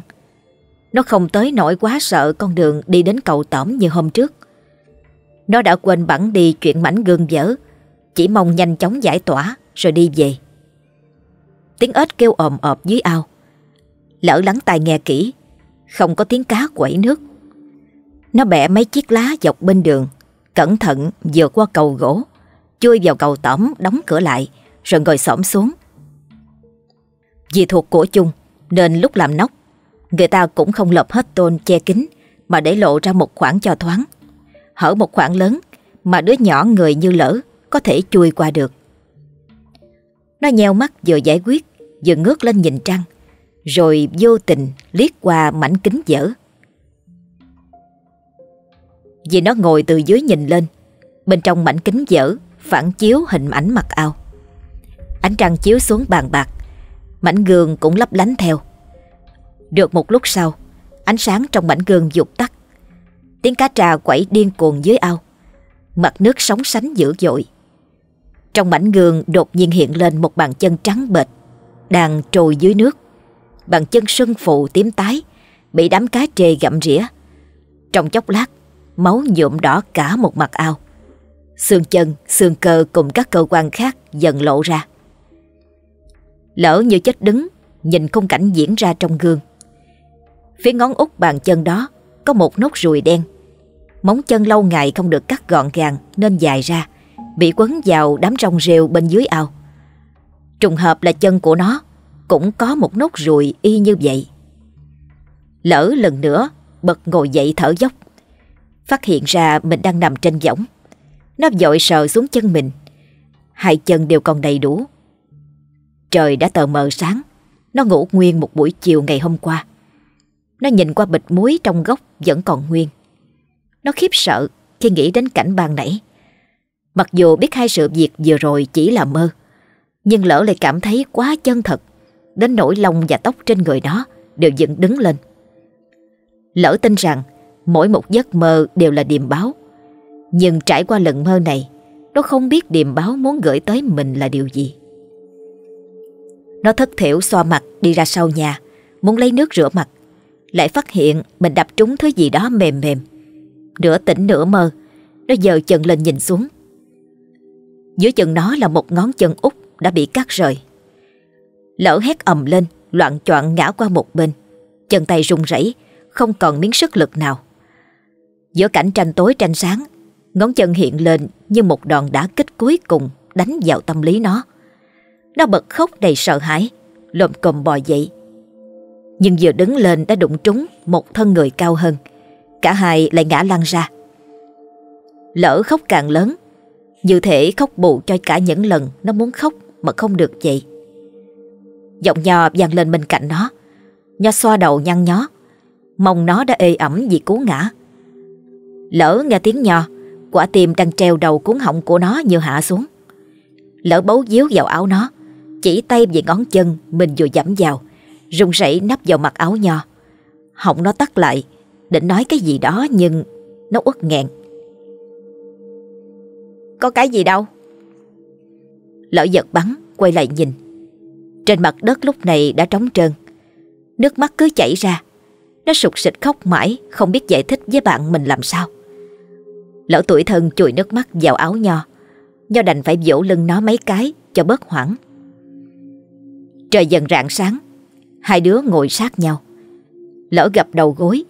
nó không tới nỗi quá sợ con đường đi đến cầu tỏm như hôm trước. Nó đã quên bẵng đi chuyện mảnh gương dở, Chỉ mong nhanh chóng giải tỏa rồi đi về. Tiếng ếch kêu ồm ọp dưới ao. Lỡ lắng tai nghe kỹ, Không có tiếng cá quẩy nước. Nó bẻ mấy chiếc lá dọc bên đường, Cẩn thận vượt qua cầu gỗ, Chui vào cầu tỏm đóng cửa lại, Rồi ngồi xổm xuống. Vì thuộc của chung, Nên lúc làm nóc Người ta cũng không lợp hết tôn che kín Mà để lộ ra một khoảng cho thoáng. Hở một khoảng lớn, Mà đứa nhỏ người như lỡ, Có thể chui qua được. Nó nheo mắt vừa giải quyết, Vừa ngước lên nhìn trăng Rồi vô tình liếc qua mảnh kính dở. Vì nó ngồi từ dưới nhìn lên, Bên trong mảnh kính dở Phản chiếu hình ảnh mặt ao Ánh trăng chiếu xuống bàn bạc, Mảnh gương cũng lấp lánh theo. Được một lúc sau Ánh sáng trong mảnh gương dục tắt. Tiếng cá trà quẩy điên cuồng dưới ao. Mặt nước sóng sánh dữ dội. Trong mảnh gương đột nhiên hiện lên một bàn chân trắng bệch Đang trồi dưới nước. Bàn chân sưng phụ tím tái Bị đám cá trê gặm rỉa. Trong chốc lát Máu nhuộm đỏ cả một mặt ao. Xương chân, xương cơ cùng các cơ quan khác dần lộ ra. Lỡ như chết đứng Nhìn khung cảnh diễn ra trong gương. Phía ngón út bàn chân đó Có một nốt ruồi đen. Móng chân lâu ngày không được cắt gọn gàng Nên dài ra, Bị quấn vào đám rong rêu bên dưới ao. Trùng hợp là chân của nó, Cũng có một nốt ruồi y như vậy. Lỡ lần nữa, Bật ngồi dậy thở dốc. Phát hiện ra mình đang nằm trên võng. Nó dội sờ xuống chân mình. Hai chân đều còn đầy đủ. Trời đã tờ mờ sáng. Nó ngủ nguyên một buổi chiều ngày hôm qua. Nó nhìn qua bịch muối trong góc Vẫn còn nguyên. Nó khiếp sợ khi nghĩ đến cảnh ban nãy. Mặc dù biết hai sự việc vừa rồi chỉ là mơ, Nhưng lỡ lại cảm thấy quá chân thật, Đến nỗi lông và tóc trên người nó Đều dựng đứng lên. Lỡ tin rằng Mỗi một giấc mơ đều là điềm báo, Nhưng trải qua lần mơ này, Nó không biết điềm báo muốn gửi tới mình là điều gì. Nó thất thiểu xoa mặt đi ra sau nhà, Muốn lấy nước rửa mặt. Lại phát hiện mình đập trúng thứ gì đó mềm mềm. Nửa tỉnh nửa mơ, Nó giờ chân lên nhìn xuống. Dưới chân nó là một ngón chân út Đã bị cắt rời. Lỡ hét ầm lên, Loạn choạng ngã qua một bên. Chân tay run rẩy, Không còn miếng sức lực nào. Giữa cảnh tranh tối tranh sáng, Ngón chân hiện lên như một đòn đá kích cuối cùng Đánh vào tâm lý nó. Nó bật khóc đầy sợ hãi, Lồm cồm bò dậy. Nhưng vừa đứng lên đã đụng trúng Một thân người cao hơn. Cả hai lại ngã lăn ra. Lỡ khóc càng lớn, Như thể khóc bù cho cả những lần Nó muốn khóc mà không được vậy. Giọng nho vang lên bên cạnh nó. Nho xoa đầu nhăn nhó, Mong nó đã ê ẩm vì cú ngã. Lỡ nghe tiếng nho, Quả tim đang treo đầu cuốn họng của nó như hạ xuống. Lỡ bấu díu vào áo nó, Chỉ tay về ngón chân Mình vừa dẫm vào run rẩy nắp vào mặt áo nho. Họng nó tắt lại, Định nói cái gì đó nhưng Nó uất nghẹn.
Có cái gì đâu?
Lỡ giật bắn, quay lại nhìn. Trên mặt đất lúc này đã trống trơn. Nước mắt cứ chảy ra. Nó sụt sịt khóc mãi, Không biết giải thích với bạn mình làm sao. Lỡ tuổi thân chùi nước mắt vào áo nho Nho đành phải vỗ lưng nó mấy cái Cho bớt hoảng. Trời dần rạng sáng Hai đứa ngồi sát nhau. Lỡ gặp đầu gối,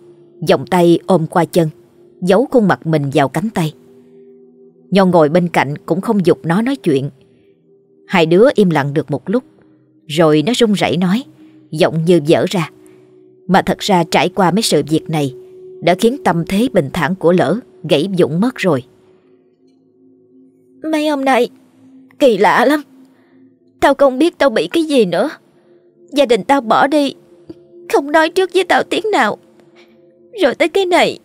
Vòng tay ôm qua chân, Giấu khuôn mặt mình vào cánh tay. Nho ngồi bên cạnh cũng không dục nó nói chuyện. Hai đứa im lặng được một lúc, Rồi nó run rẩy nói, Giọng như dở ra. Mà thật ra trải qua mấy sự việc này, Đã khiến tâm thế bình thản của lỡ Gãy dũng mất rồi.
Mấy hôm nay, Kỳ lạ lắm. Tao không biết tao bị cái gì nữa. Gia đình tao bỏ đi. Không nói trước với tao tiếng nào. Rồi tới cái này.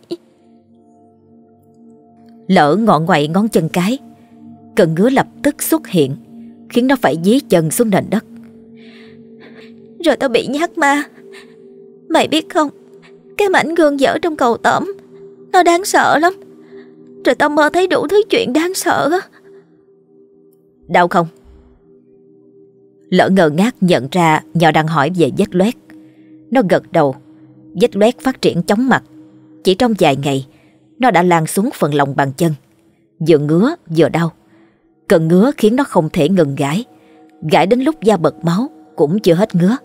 Lỡ ngọn ngoại ngón chân cái Cần ngứa lập tức xuất hiện, Khiến nó phải dí chân xuống nền đất.
Rồi tao bị nhát ma. Mày biết không, Cái mảnh gương dở trong cầu tẩm Nó đáng sợ lắm. Rồi tao mơ thấy đủ thứ chuyện đáng sợ
Đau không? Lỡ ngờ ngác nhận ra, nhỏ đang hỏi về vết loét. Nó gật đầu. Vết loét phát triển chóng mặt. Chỉ trong vài ngày, Nó đã lan xuống phần lòng bàn chân. Vừa ngứa, vừa đau. Cơn ngứa khiến nó không thể ngừng gãi. Gãi đến lúc da bật máu, Cũng chưa hết ngứa.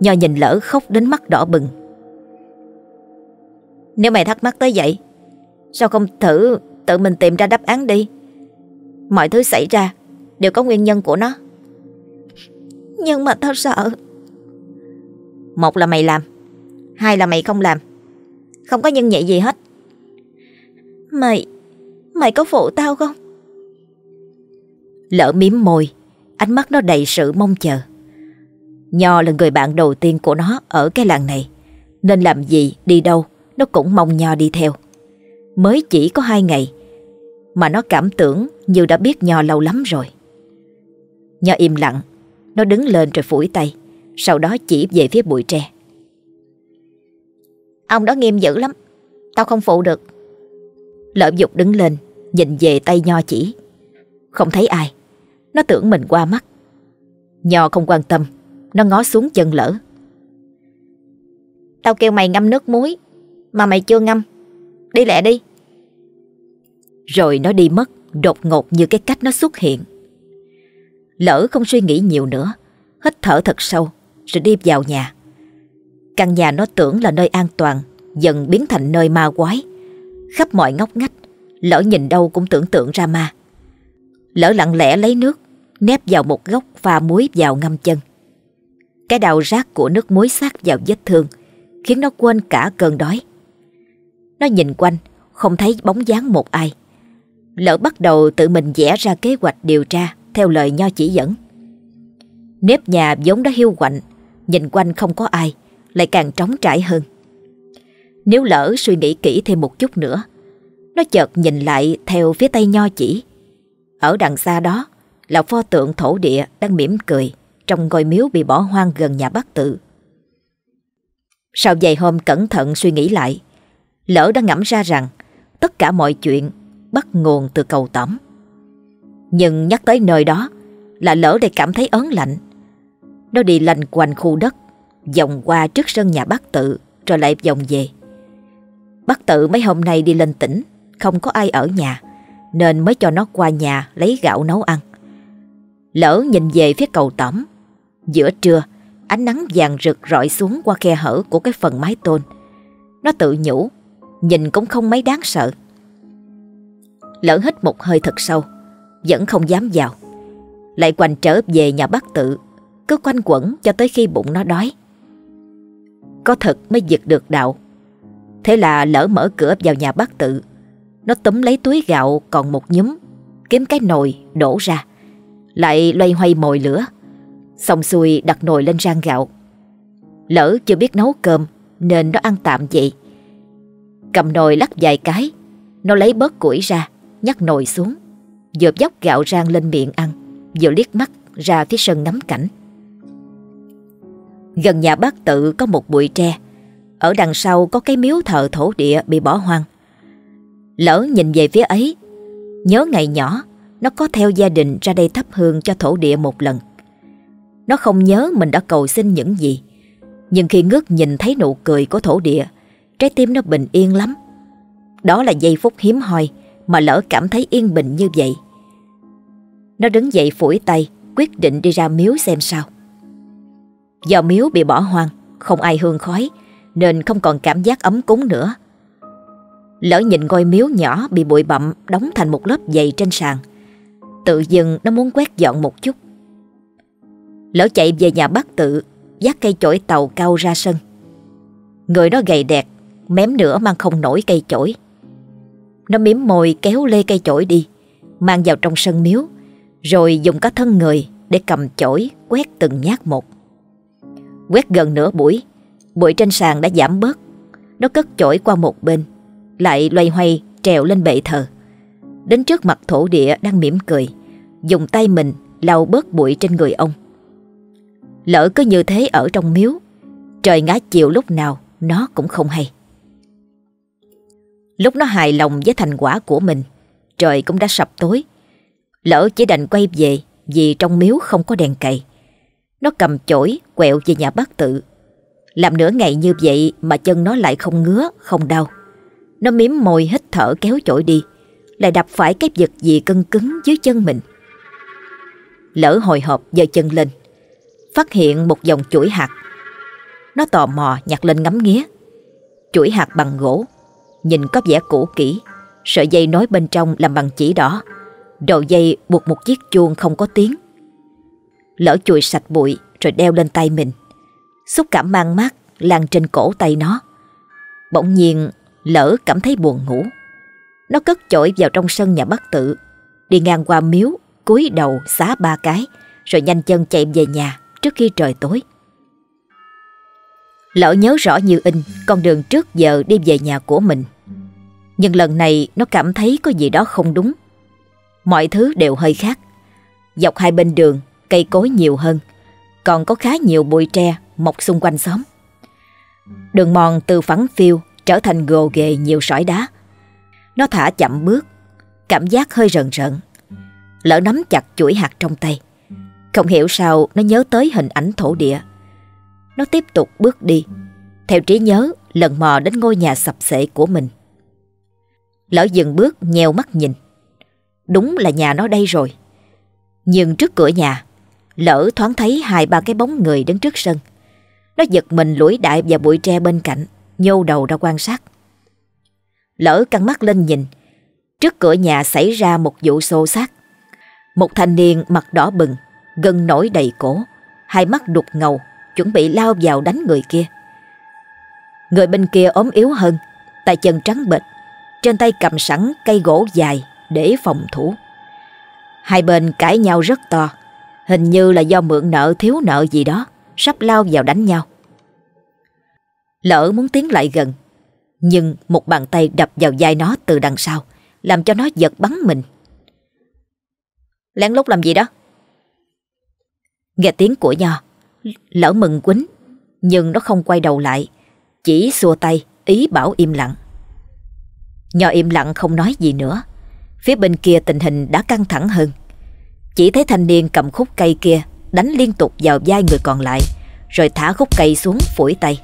Nho nhìn lỡ khóc đến mắt đỏ bừng. Nếu mày thắc mắc tới vậy, Sao không thử tự mình tìm ra đáp án đi? Mọi thứ xảy ra Đều có nguyên nhân của nó.
Nhưng mà tao sợ.
Một là mày làm, Hai là mày không làm. Không có nhân nhẹ gì hết.
Mày Mày có phụ tao không?
Lỡ miếm môi, Ánh mắt nó đầy sự mong chờ. Nho là người bạn đầu tiên của nó Ở cái làng này. Nên làm gì, đi đâu, Nó cũng mong Nho đi theo. Mới chỉ có hai ngày, Mà nó cảm tưởng như đã biết Nho lâu lắm rồi. Nho im lặng nó đứng lên rồi phủi tay. Sau đó chỉ về phía bụi tre. Ông đó nghiêm dữ lắm. Tao không phụ được. Lợi dục đứng lên, Nhìn về tay Nho chỉ. Không thấy ai. Nó tưởng mình qua mắt. Nho không quan tâm. Nó ngó xuống chân lỡ Tao kêu mày ngâm nước muối, Mà mày chưa ngâm. Đi lẹ đi. Rồi nó đi mất, Đột ngột như cái cách nó xuất hiện. Lỡ không suy nghĩ nhiều nữa, Hít thở thật sâu, Rồi đi vào nhà. Căn nhà nó tưởng là nơi an toàn, Dần biến thành nơi ma quái. Khắp mọi ngóc ngách, Lỡ nhìn đâu cũng tưởng tượng ra ma. Lỡ lặng lẽ lấy nước, Nép vào một góc pha muối vào ngâm chân. Cái đào rác của nước muối sát vào vết thương, Khiến nó quên cả cơn đói. Nó nhìn quanh, Không thấy bóng dáng một ai. Lỡ bắt đầu tự mình vẽ ra kế hoạch điều tra theo lời Nho chỉ dẫn. Nếp nhà vốn đã hiu quạnh, Nhìn quanh không có ai, Lại càng trống trải hơn. Nếu lỡ suy nghĩ kỹ thêm một chút nữa, Nó chợt nhìn lại theo phía tây Nho chỉ. Ở đằng xa đó, Là pho tượng thổ địa đang mỉm cười, Trong ngôi miếu bị bỏ hoang gần nhà bác tự. Sau vài hôm cẩn thận suy nghĩ lại, Lỡ đã ngẫm ra rằng Tất cả mọi chuyện bắt nguồn từ cầu tẩm nhưng nhắc tới nơi đó Là lỡ để cảm thấy ớn lạnh. Nó đi lành quanh khu đất, Vòng qua trước sân nhà bác tự Rồi lại vòng về. Bác tự mấy hôm nay đi lên tỉnh, Không có ai ở nhà, Nên mới cho nó qua nhà lấy gạo nấu ăn. Lỡ nhìn về phía cầu tẩm Giữa trưa, Ánh nắng vàng rực rọi xuống qua khe hở của cái phần mái tôn. Nó tự nhủ, Nhìn cũng không mấy đáng sợ. Lỡ hít một hơi thật sâu vẫn không dám vào. Lại quành trở về nhà bác tự, Cứ quanh quẩn cho tới khi bụng nó đói. Có thật mới giật được đạo. Thế là lỡ mở cửa vào nhà bác tự, Nó túm lấy túi gạo còn một nhúm, Kiếm cái nồi đổ ra. Lại loay hoay mồi lửa, Xong xuôi đặt nồi lên rang gạo. Lỡ chưa biết nấu cơm, Nên nó ăn tạm vậy. Cầm nồi lắc vài cái, Nó lấy bớt củi ra, Nhắc nồi xuống. Vừa dốc gạo rang lên miệng ăn Vừa liếc mắt ra phía sân ngắm cảnh Gần nhà bác tự có một bụi tre Ở đằng sau có cái miếu thờ thổ địa bị bỏ hoang Lỡ nhìn về phía ấy Nhớ ngày nhỏ nó có theo gia đình ra đây thắp hương cho thổ địa một lần. Nó không nhớ mình đã cầu xin những gì, nhưng khi ngước nhìn thấy nụ cười của thổ địa, trái tim nó bình yên lắm. Đó là giây phút hiếm hoi mà lỡ cảm thấy yên bình như vậy. Nó đứng dậy phủi tay, quyết định đi ra miếu xem sao. Do miếu bị bỏ hoang, không ai hương khói, nên không còn cảm giác ấm cúng nữa. Lỡ nhìn ngôi miếu nhỏ bị bụi bặm đóng thành một lớp dày trên sàn. Tự dưng nó muốn quét dọn một chút. Lỡ chạy về nhà bác tự, dắt cây chổi tàu cao ra sân. Người nó gầy đẹp, mém nữa mang không nổi cây chổi. Nó miếm môi kéo lê cây chổi đi, mang vào trong sân miếu, rồi dùng cả thân người để cầm chổi quét từng nhát một. Quét gần nửa buổi, bụi trên sàn đã giảm bớt. Nó cất chổi qua một bên, lại loay hoay trèo lên bệ thờ. Đến trước mặt thổ địa đang mỉm cười, dùng tay mình lau bớt bụi trên người ông. Lỡ cứ như thế ở trong miếu, trời ngã chiều lúc nào nó cũng không hay. Lúc nó hài lòng với thành quả của mình, trời cũng đã sập tối. Lỡ chỉ đành quay về vì trong miếu không có đèn cày. Nó cầm chổi quẹo về nhà bác tự. Làm nửa ngày như vậy mà chân nó lại không ngứa, không đau. Nó miếm môi hít thở kéo chổi đi, lại đập phải cái vật gì cân cứng dưới chân mình. Lỡ hồi hộp giơ chân lên, phát hiện một dòng chuỗi hạt. Nó tò mò nhặt lên ngắm nghía. Chuỗi hạt bằng gỗ, nhìn có vẻ cũ kỹ, sợi dây nối bên trong làm bằng chỉ đỏ. Đầu dây buộc một chiếc chuông không có tiếng. Lỡ chùi sạch bụi rồi đeo lên tay mình. Xúc cảm mang mát lan trên cổ tay nó. Bỗng nhiên lỡ cảm thấy buồn ngủ. Nó cất chổi vào trong sân nhà bác tự, đi ngang qua miếu, cúi đầu xá ba cái, rồi nhanh chân chạy về nhà trước khi trời tối. Lỡ nhớ rõ như in con đường trước giờ đi về nhà của mình. Nhưng lần này nó cảm thấy có gì đó không đúng. Mọi thứ đều hơi khác. Dọc hai bên đường, cây cối nhiều hơn, còn có khá nhiều bụi tre mọc xung quanh xóm. Đường mòn từ phẳng phiêu trở thành gồ ghề nhiều sỏi đá. Nó thả chậm bước, cảm giác hơi rần rợn. Lỡ nắm chặt chuỗi hạt trong tay. Không hiểu sao nó nhớ tới hình ảnh thổ địa. Nó tiếp tục bước đi, theo trí nhớ lần mò đến ngôi nhà sập sệ của mình. Lỡ dừng bước nheo mắt nhìn. Đúng là nhà nó đây rồi. Nhưng trước cửa nhà, lỡ thoáng thấy hai ba cái bóng người đứng trước sân. Nó giật mình lủi đại vào bụi tre bên cạnh, nhô đầu ra quan sát. Lỡ căng mắt lên nhìn, trước cửa nhà xảy ra một vụ xô xát. Một thanh niên mặt đỏ bừng, gân nổi đầy cổ, hai mắt đục ngầu, chuẩn bị lao vào đánh người kia. Người bên kia ốm yếu hơn, tay chân trắng bệch, trên tay cầm sẵn cây gỗ dài để phòng thủ. Hai bên cãi nhau rất to, hình như là do mượn nợ thiếu nợ gì đó, sắp lao vào đánh nhau. Lỡ muốn tiến lại gần, nhưng một bàn tay đập vào vai nó từ đằng sau, làm cho nó giật bắn mình. Lén lút làm gì đó? Nghe tiếng của Nho, lỡ mừng quýnh, nhưng nó không quay đầu lại, chỉ xua tay, ý bảo im lặng. Nho im lặng không nói gì nữa. Phía bên kia tình hình đã căng thẳng hơn. Chỉ thấy thanh niên cầm khúc cây kia đánh liên tục vào vai người còn lại, rồi thả khúc cây xuống phủi tay.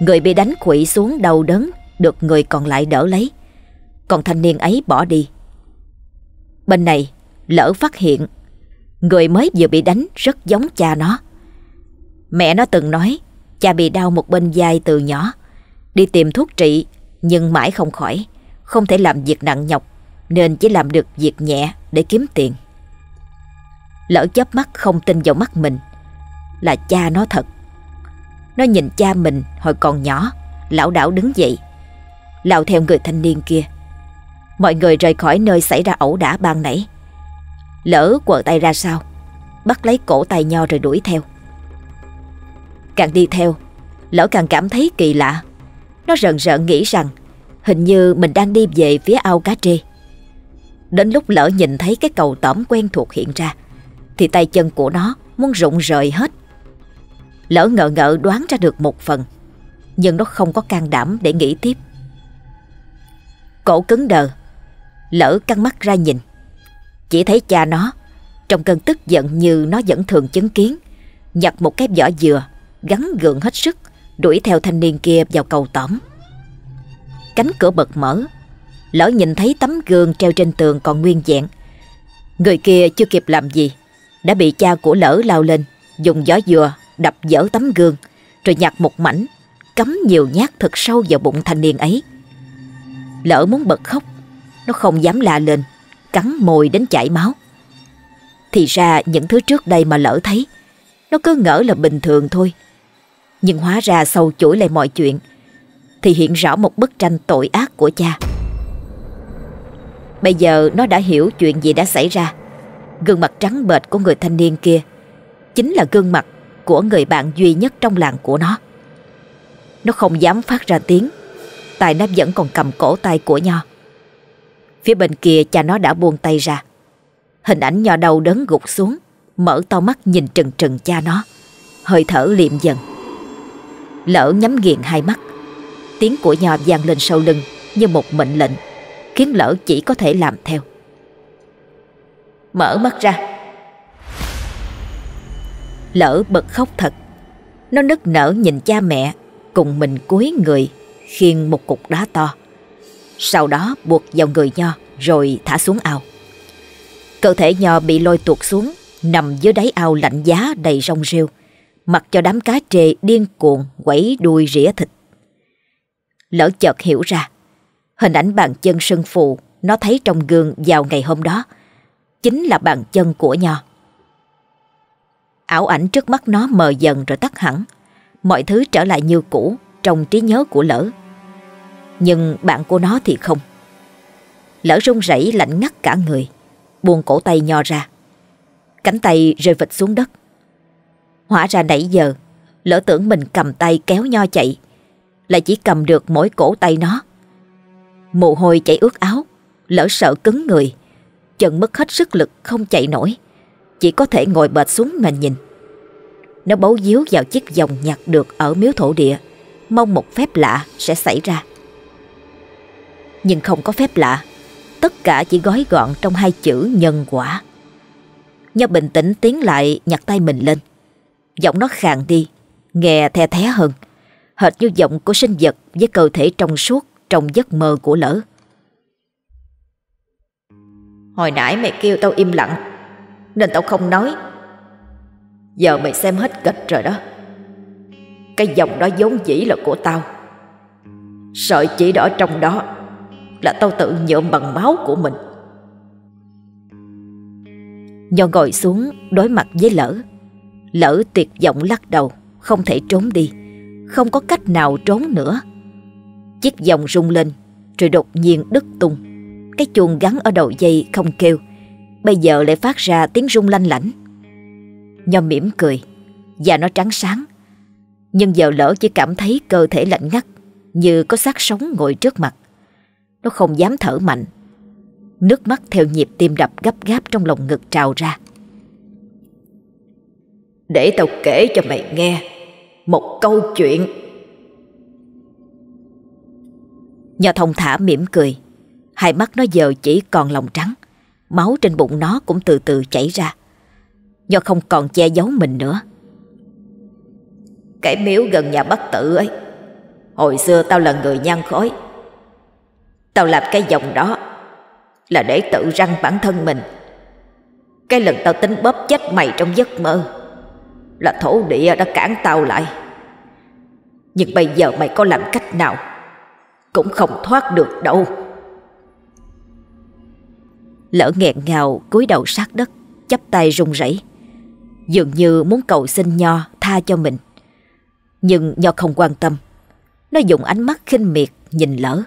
Người bị đánh quỵ xuống đầu đớn, được người còn lại đỡ lấy. Còn thanh niên ấy bỏ đi. Bên này, lỡ phát hiện, người mới vừa bị đánh rất giống cha nó. Mẹ nó từng nói, cha bị đau một bên vai từ nhỏ, đi tìm thuốc trị nhưng mãi không khỏi, không thể làm việc nặng nhọc nên chỉ làm được việc nhẹ để kiếm tiền. Lỡ chớp mắt không tin vào mắt mình là cha nó thật. Nó nhìn cha mình hồi còn nhỏ, lão đảo đứng dậy, lao theo người thanh niên kia. Mọi người rời khỏi nơi xảy ra ẩu đả ban nãy. Lỡ quờ tay ra sau, bắt lấy cổ tay nho rồi đuổi theo. Càng đi theo, lỡ càng cảm thấy kỳ lạ. Nó rần rợn nghĩ rằng hình như mình đang đi về phía ao cá trê. Đến lúc lỡ nhìn thấy cái cầu tẩm quen thuộc hiện ra, thì tay chân của nó muốn rụng rời hết. Lỡ ngờ ngợ đoán ra được một phần Nhưng nó không có can đảm để nghĩ tiếp. Cổ cứng đờ Lỡ căng mắt ra nhìn Chỉ thấy cha nó Trong cơn tức giận như nó vẫn thường chứng kiến Nhặt một cái vỏ dừa Gắn gượng hết sức Đuổi theo thanh niên kia vào cầu tỏm Cánh cửa bật mở Lỡ nhìn thấy tấm gương treo trên tường còn nguyên vẹn. Người kia chưa kịp làm gì, Đã bị cha của lỡ lao lên, Dùng gió dừa đập dở tấm gương, Rồi nhặt một mảnh, Cắm nhiều nhát thật sâu vào bụng thanh niên ấy. Lỡ muốn bật khóc, Nó không dám la lên, Cắn môi đến chảy máu. Thì ra những thứ trước đây mà lỡ thấy, Nó cứ ngỡ là bình thường thôi. Nhưng hóa ra sau chuỗi lại mọi chuyện, Thì hiện rõ một bức tranh tội ác của cha. Bây giờ nó đã hiểu chuyện gì đã xảy ra. Gương mặt trắng bệch của người thanh niên kia Chính là gương mặt của người bạn duy nhất trong làng của nó. Nó không dám phát ra tiếng, Tài nó vẫn còn cầm cổ tay của Nho. Phía bên kia, cha nó đã buông tay ra. Hình ảnh Nho đầu đớn gục xuống, Mở to mắt nhìn trừng trừng cha nó. Hơi thở liệm dần. Lỡ nhắm nghiền hai mắt, Tiếng của Nho vang lên sau lưng Như một mệnh lệnh. Khiến lỡ chỉ có thể làm theo. Mở mắt ra. Lỡ bật khóc thật. Nó nức nở nhìn cha mẹ Cùng mình cúi người, Khiêng một cục đá to. Sau đó buộc vào người Nho Rồi thả xuống ao. Cơ thể Nho bị lôi tuột xuống, Nằm dưới đáy ao lạnh giá đầy rong rêu, Mặc cho đám cá trê điên cuồng Quẩy đuôi rỉa thịt. Lỡ chợt hiểu ra Hình ảnh bàn chân sân phụ Nó thấy trong gương vào ngày hôm đó. Chính là bàn chân của Nho. Ảo ảnh trước mắt nó mờ dần rồi tắt hẳn. Mọi thứ trở lại như cũ, Trong trí nhớ của lỡ. Nhưng bạn của nó thì không. Lỡ run rẩy lạnh ngắt cả người, Buông cổ tay nho ra. Cánh tay rơi vịch xuống đất. Hóa ra nãy giờ, Lỡ tưởng mình cầm tay kéo nho chạy, Lại chỉ cầm được mỗi cổ tay nó. Mồ hôi chảy ướt áo. Lỡ sợ cứng người Chân mất hết sức lực không chạy nổi. Chỉ có thể ngồi bệt xuống mà nhìn. Nó bấu díu vào chiếc vòng nhặt được ở miếu thổ địa. Mong một phép lạ sẽ xảy ra. Nhưng không có phép lạ, Tất cả chỉ gói gọn trong hai chữ nhân quả. Nho bình tĩnh tiến lại, nhặt tay mình lên. Giọng nó khàn đi, Nghe the thé hơn. Hệt như giọng của sinh vật với cơ thể trong suốt trong giấc mơ của lỡ. Hồi nãy mày kêu tao im lặng, Nên tao không nói. Giờ mày xem hết kịch rồi đó. Cái dòng đó vốn dĩ là của tao. Sợi chỉ đỏ trong đó Là tao tự nhuộm bằng máu của mình. Nho ngồi xuống đối mặt với lỡ. Lỡ tuyệt vọng lắc đầu, Không thể trốn đi. Không có cách nào trốn nữa. Chiếc vòng rung lên, Rồi đột nhiên đứt tung. Cái chuông gắn ở đầu dây không kêu, Bây giờ lại phát ra tiếng rung lanh lảnh. Nho mỉm cười, Và nó trắng sáng. Nhưng giờ lỡ chỉ cảm thấy cơ thể lạnh ngắt, Như có xác sống ngồi trước mặt. Nó không dám thở mạnh. Nước mắt theo nhịp tim đập gấp gáp trong lòng ngực trào ra. Để tao kể cho mày nghe Một câu chuyện Nho thông thả mỉm cười. Hai mắt nó giờ chỉ còn lòng trắng. Máu trên bụng nó cũng từ từ chảy ra. Do không còn che giấu mình nữa. Cái miếu gần nhà bắc tử ấy, Hồi xưa tao là người nhan khói. Tao làm cái dòng đó Là để tự răng bản thân mình. Cái lần tao tính bóp chết mày trong giấc mơ Là thổ địa đã cản tao lại. Nhưng bây giờ mày có làm cách nào cũng không thoát được đâu. Lỡ nghẹn ngào, cúi đầu sát đất, chắp tay run rẩy. Dường như muốn cầu xin Nho tha cho mình. Nhưng Nho không quan tâm. Nó dùng ánh mắt khinh miệt nhìn lỡ.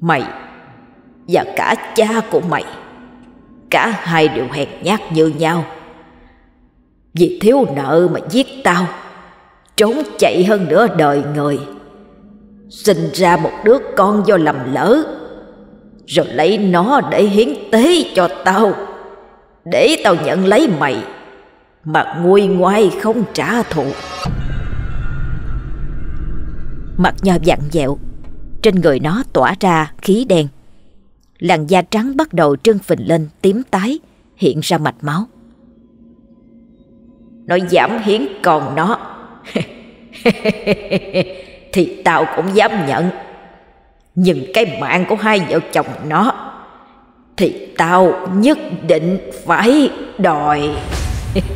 Mày Và cả cha của mày, Cả hai đều hèn nhát như nhau. Vì thiếu nợ mà giết tao, Trốn chạy hơn nửa đời người sinh ra một đứa con do lầm lỡ, rồi lấy nó để hiến tế cho tao. Để tao nhận lấy mày, mà nguôi ngoai không trả thù. Mặt nho dặn dẹo trên người nó tỏa ra khí đen. Làn da trắng bắt đầu trưng phình lên, tím tái, Hiện ra mạch máu.
Nó giảm hiến còn nó. <laughs> Thì tao cũng dám nhận. Nhưng cái mạng của hai vợ chồng nó Thì tao nhất định phải đòi. <laughs>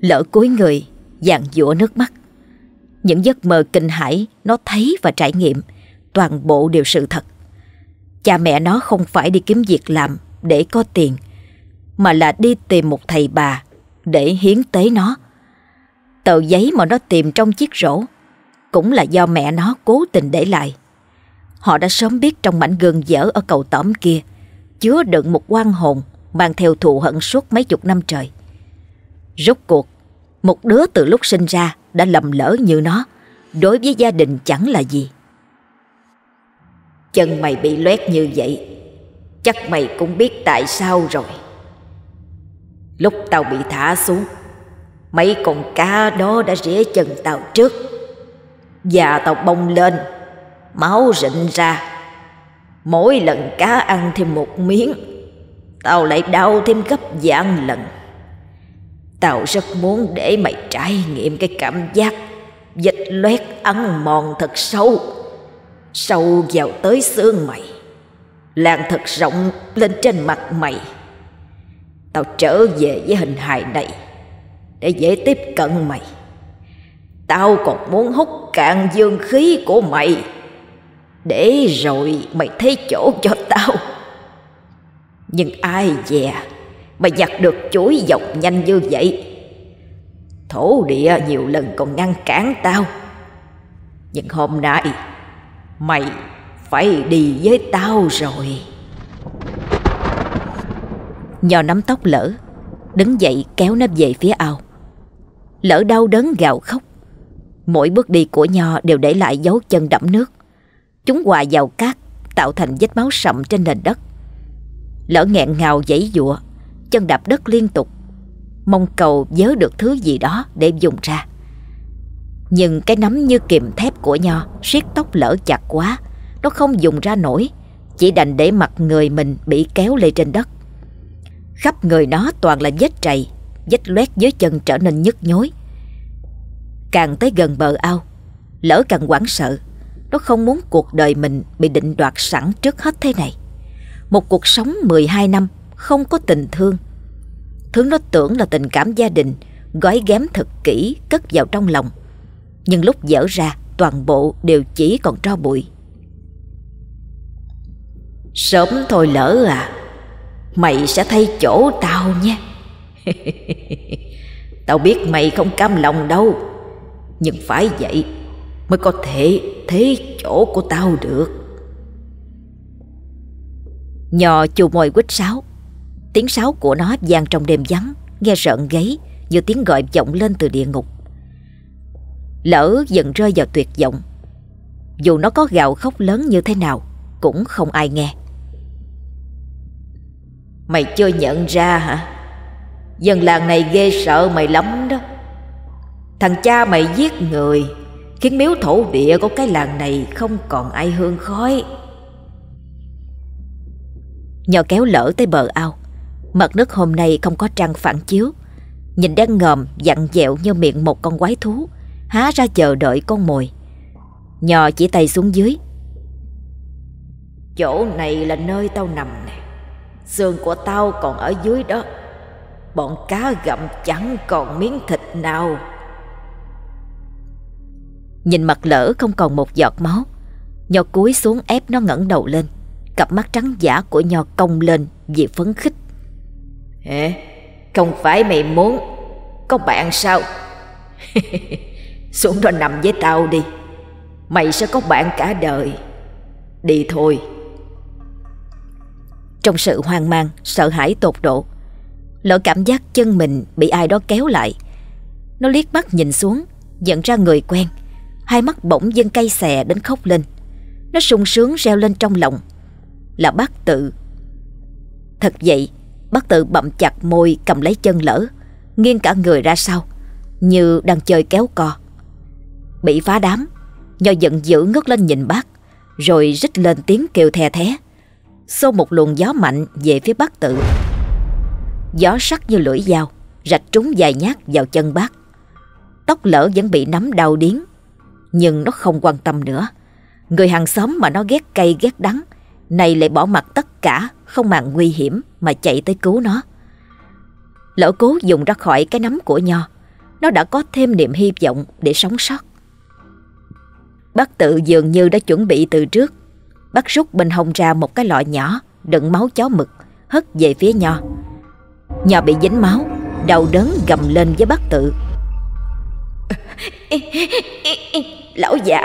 Lỡ cúi người Dàn dụa nước mắt. Những giấc mơ kinh hãi Nó thấy và trải nghiệm Toàn bộ đều sự thật. Cha mẹ nó không phải đi kiếm việc làm Để có tiền, Mà là đi tìm một thầy bà để hiến tế nó. Tờ giấy mà nó tìm trong chiếc rổ Cũng là do mẹ nó cố tình để lại. Họ đã sớm biết trong mảnh gương dở ở cầu tóm kia Chứa đựng một quan hồn Mang theo thù hận suốt mấy chục năm trời. Rốt cuộc, Một đứa từ lúc sinh ra Đã lầm lỡ như nó, Đối với gia đình chẳng là gì.
Chân mày bị loét như vậy, Chắc mày cũng biết tại sao rồi. Lúc tao bị thả xuống, Mấy con cá đó đã rỉa chân tao trước. Và tao bông lên, Máu rịn ra. Mỗi lần cá ăn thêm một miếng, Tao lại đau thêm gấp vạn lần. Tao rất muốn để mày trải nghiệm cái cảm giác Dịch loét ăn mòn thật sâu. Sâu vào tới xương mày Lan thật rộng lên trên mặt mày. Tao trở về với hình hài này Để dễ tiếp cận mày. Tao còn muốn hút cạn dương khí của mày Để rồi mày thấy chỗ cho tao. Nhưng ai dè Mày giặt được chuối dọc nhanh như vậy? Thổ địa nhiều lần còn ngăn cản tao. Nhưng hôm nay Mày phải đi với tao rồi.
Nho nắm tóc lỡ, Đứng dậy kéo nó về phía ao. Lỡ đau đớn gào khóc. Mỗi bước đi của Nho đều để lại dấu chân đẫm nước. Chúng hòa vào cát, Tạo thành vết máu sậm trên nền đất. Lỡ nghẹn ngào giãy giụa Chân đạp đất liên tục. Mong cầu nhớ được thứ gì đó để dùng ra. Nhưng cái nắm như kìm thép của Nho, siết tóc lỡ chặt quá, Nó không dùng ra nổi, Chỉ đành để mặt người mình bị kéo lê trên đất. Khắp người nó toàn là vết trầy, Vết loét dưới chân trở nên nhức nhối. Càng tới gần bờ ao, Lỡ càng hoảng sợ, Nó không muốn cuộc đời mình bị định đoạt sẵn trước hết thế này. Một cuộc sống 12 năm Không có tình thương. Thứ nó tưởng là tình cảm gia đình, Gói ghém thật kỹ, Cất vào trong lòng. Nhưng lúc dở ra, Toàn bộ đều chỉ còn tro bụi.
Sớm thôi lỡ à. Mày sẽ thay chỗ tao nha. <laughs> Tao biết mày không cam lòng đâu. Nhưng phải vậy, Mới có thể thế chỗ của tao được.
Nhò chù môi quýt sáo. Tiếng sáo của nó vang trong đêm vắng, Nghe rợn gáy Như tiếng gọi vọng lên từ địa ngục. Lỡ dần rơi vào tuyệt vọng, Dù nó có gào khóc lớn như thế nào Cũng không ai nghe.
Mày chưa nhận ra hả? Dân làng này ghê sợ mày lắm đó. Thằng cha mày giết người, Khiến miếu thổ địa của cái làng này Không còn ai hương khói.
Nhò kéo lỡ tới bờ ao, Mặt nước hôm nay không có trăng phản chiếu. Nhìn đang ngòm, dặn dẹo như miệng một con quái thú, Há ra chờ đợi con mồi. Nhò chỉ tay xuống dưới.
Chỗ này là nơi tao nằm nè. Xương của tao còn ở dưới đó. Bọn cá gặm chẳng còn miếng thịt nào.
Nhìn mặt lỡ không còn một giọt máu, Nho cúi xuống ép nó ngẩng đầu lên. Cặp mắt trắng giả của Nho cong lên vì phấn khích.
Hả? Không phải mày muốn. Có bạn sao? <laughs> Xuống đó nằm với tao đi. Mày sẽ có bạn cả đời. Đi thôi.
Trong sự hoang mang, Sợ hãi tột độ. Lỡ cảm giác chân mình bị ai đó kéo lại, Nó liếc mắt nhìn xuống, Nhận ra người quen. Hai mắt bỗng dưng cay xè đến khóc lên. Nó sung sướng reo lên trong lòng. Là bác tự. Thật vậy, Bác tự bậm chặt môi cầm lấy chân lỡ, Nghiêng cả người ra sau, Như đang chơi kéo co. Bị phá đám Nho giận dữ ngước lên nhìn bác, Rồi rít lên tiếng kêu the thé. Xô một luồng gió mạnh về phía bác tự. Gió sắc như lưỡi dao, Rạch trúng dài nhát vào chân bác. Tóc lỡ vẫn bị nắm đau điến Nhưng nó không quan tâm nữa. Người hàng xóm mà nó ghét cay ghét đắng, Này lại bỏ mặt tất cả Không màng nguy hiểm Mà chạy tới cứu nó. Lỡ cố dùng ra khỏi cái nắm của Nho, Nó đã có thêm niềm hy vọng Để sống sót. Bác tự dường như đã chuẩn bị từ trước Bác rút bên hông ra một cái lọ nhỏ Đựng máu chó mực Hất về phía Nho. Nho bị dính máu Đau đớn gầm lên với bác tự.
Lão già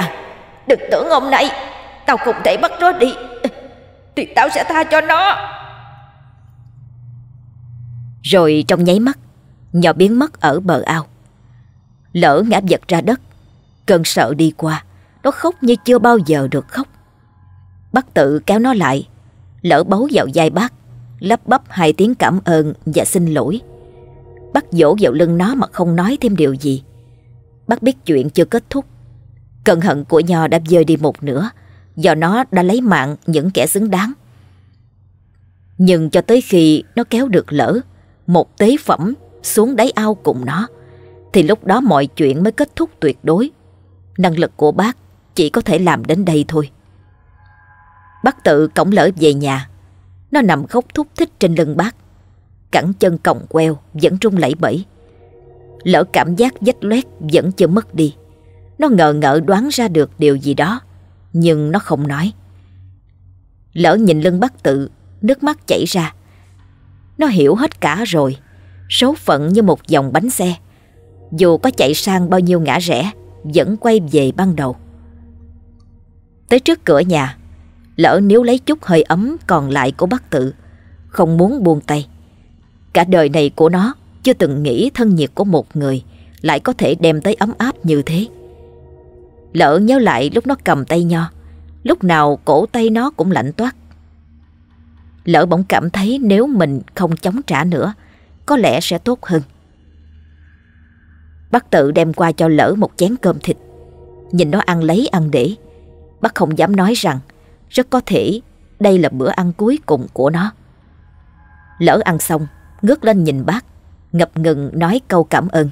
Đừng tưởng hôm nay Tao không thể bắt nó đi. Thì tao sẽ tha cho nó.
Rồi trong nháy mắt Nhỏ biến mất ở bờ ao. Lỡ ngã vật ra đất Cơn sợ đi qua Nó khóc như chưa bao giờ được khóc Bác tự kéo nó lại. Lỡ bấu vào vai bác, lấp bắp hai tiếng cảm ơn và xin lỗi. Bác dỗ vào lưng nó mà không nói thêm điều gì. Bác biết chuyện chưa kết thúc. Cơn hận của Nho đã rơi đi một nửa, Do nó đã lấy mạng những kẻ xứng đáng. Nhưng cho tới khi nó kéo được lỡ Một tế phẩm xuống đáy ao cùng nó, Thì lúc đó mọi chuyện mới kết thúc tuyệt đối. Năng lực của bác chỉ có thể làm đến đây thôi. Bác tự cổng lỡ về nhà. Nó nằm khóc thúc thích trên lưng bác. Cẳng chân còng queo Vẫn rung lẩy bẩy. Lỡ cảm giác dách loét Vẫn chưa mất đi. Nó ngờ ngợ đoán ra được điều gì đó, Nhưng nó không nói. Lỡ nhìn lưng bác tự, Nước mắt chảy ra. Nó hiểu hết cả rồi, Số phận như một dòng bánh xe. Dù có chạy sang bao nhiêu ngã rẽ, Vẫn quay về ban đầu. Tới trước cửa nhà Lỡ nếu lấy chút hơi ấm còn lại của bác tự. Không muốn buông tay. Cả đời này của nó, Chưa từng nghĩ thân nhiệt của một người Lại có thể đem tới ấm áp như thế. Lỡ nhớ lại lúc nó cầm tay nho, Lúc nào cổ tay nó cũng lạnh toát. Lỡ bỗng cảm thấy nếu mình không chống trả nữa, Có lẽ sẽ tốt hơn. Bác tự đem qua cho lỡ một chén cơm thịt. Nhìn nó ăn lấy ăn để, Bác không dám nói rằng rất có thể đây là bữa ăn cuối cùng của nó. Lỡ ăn xong, ngước lên nhìn bác, ngập ngừng nói câu cảm ơn.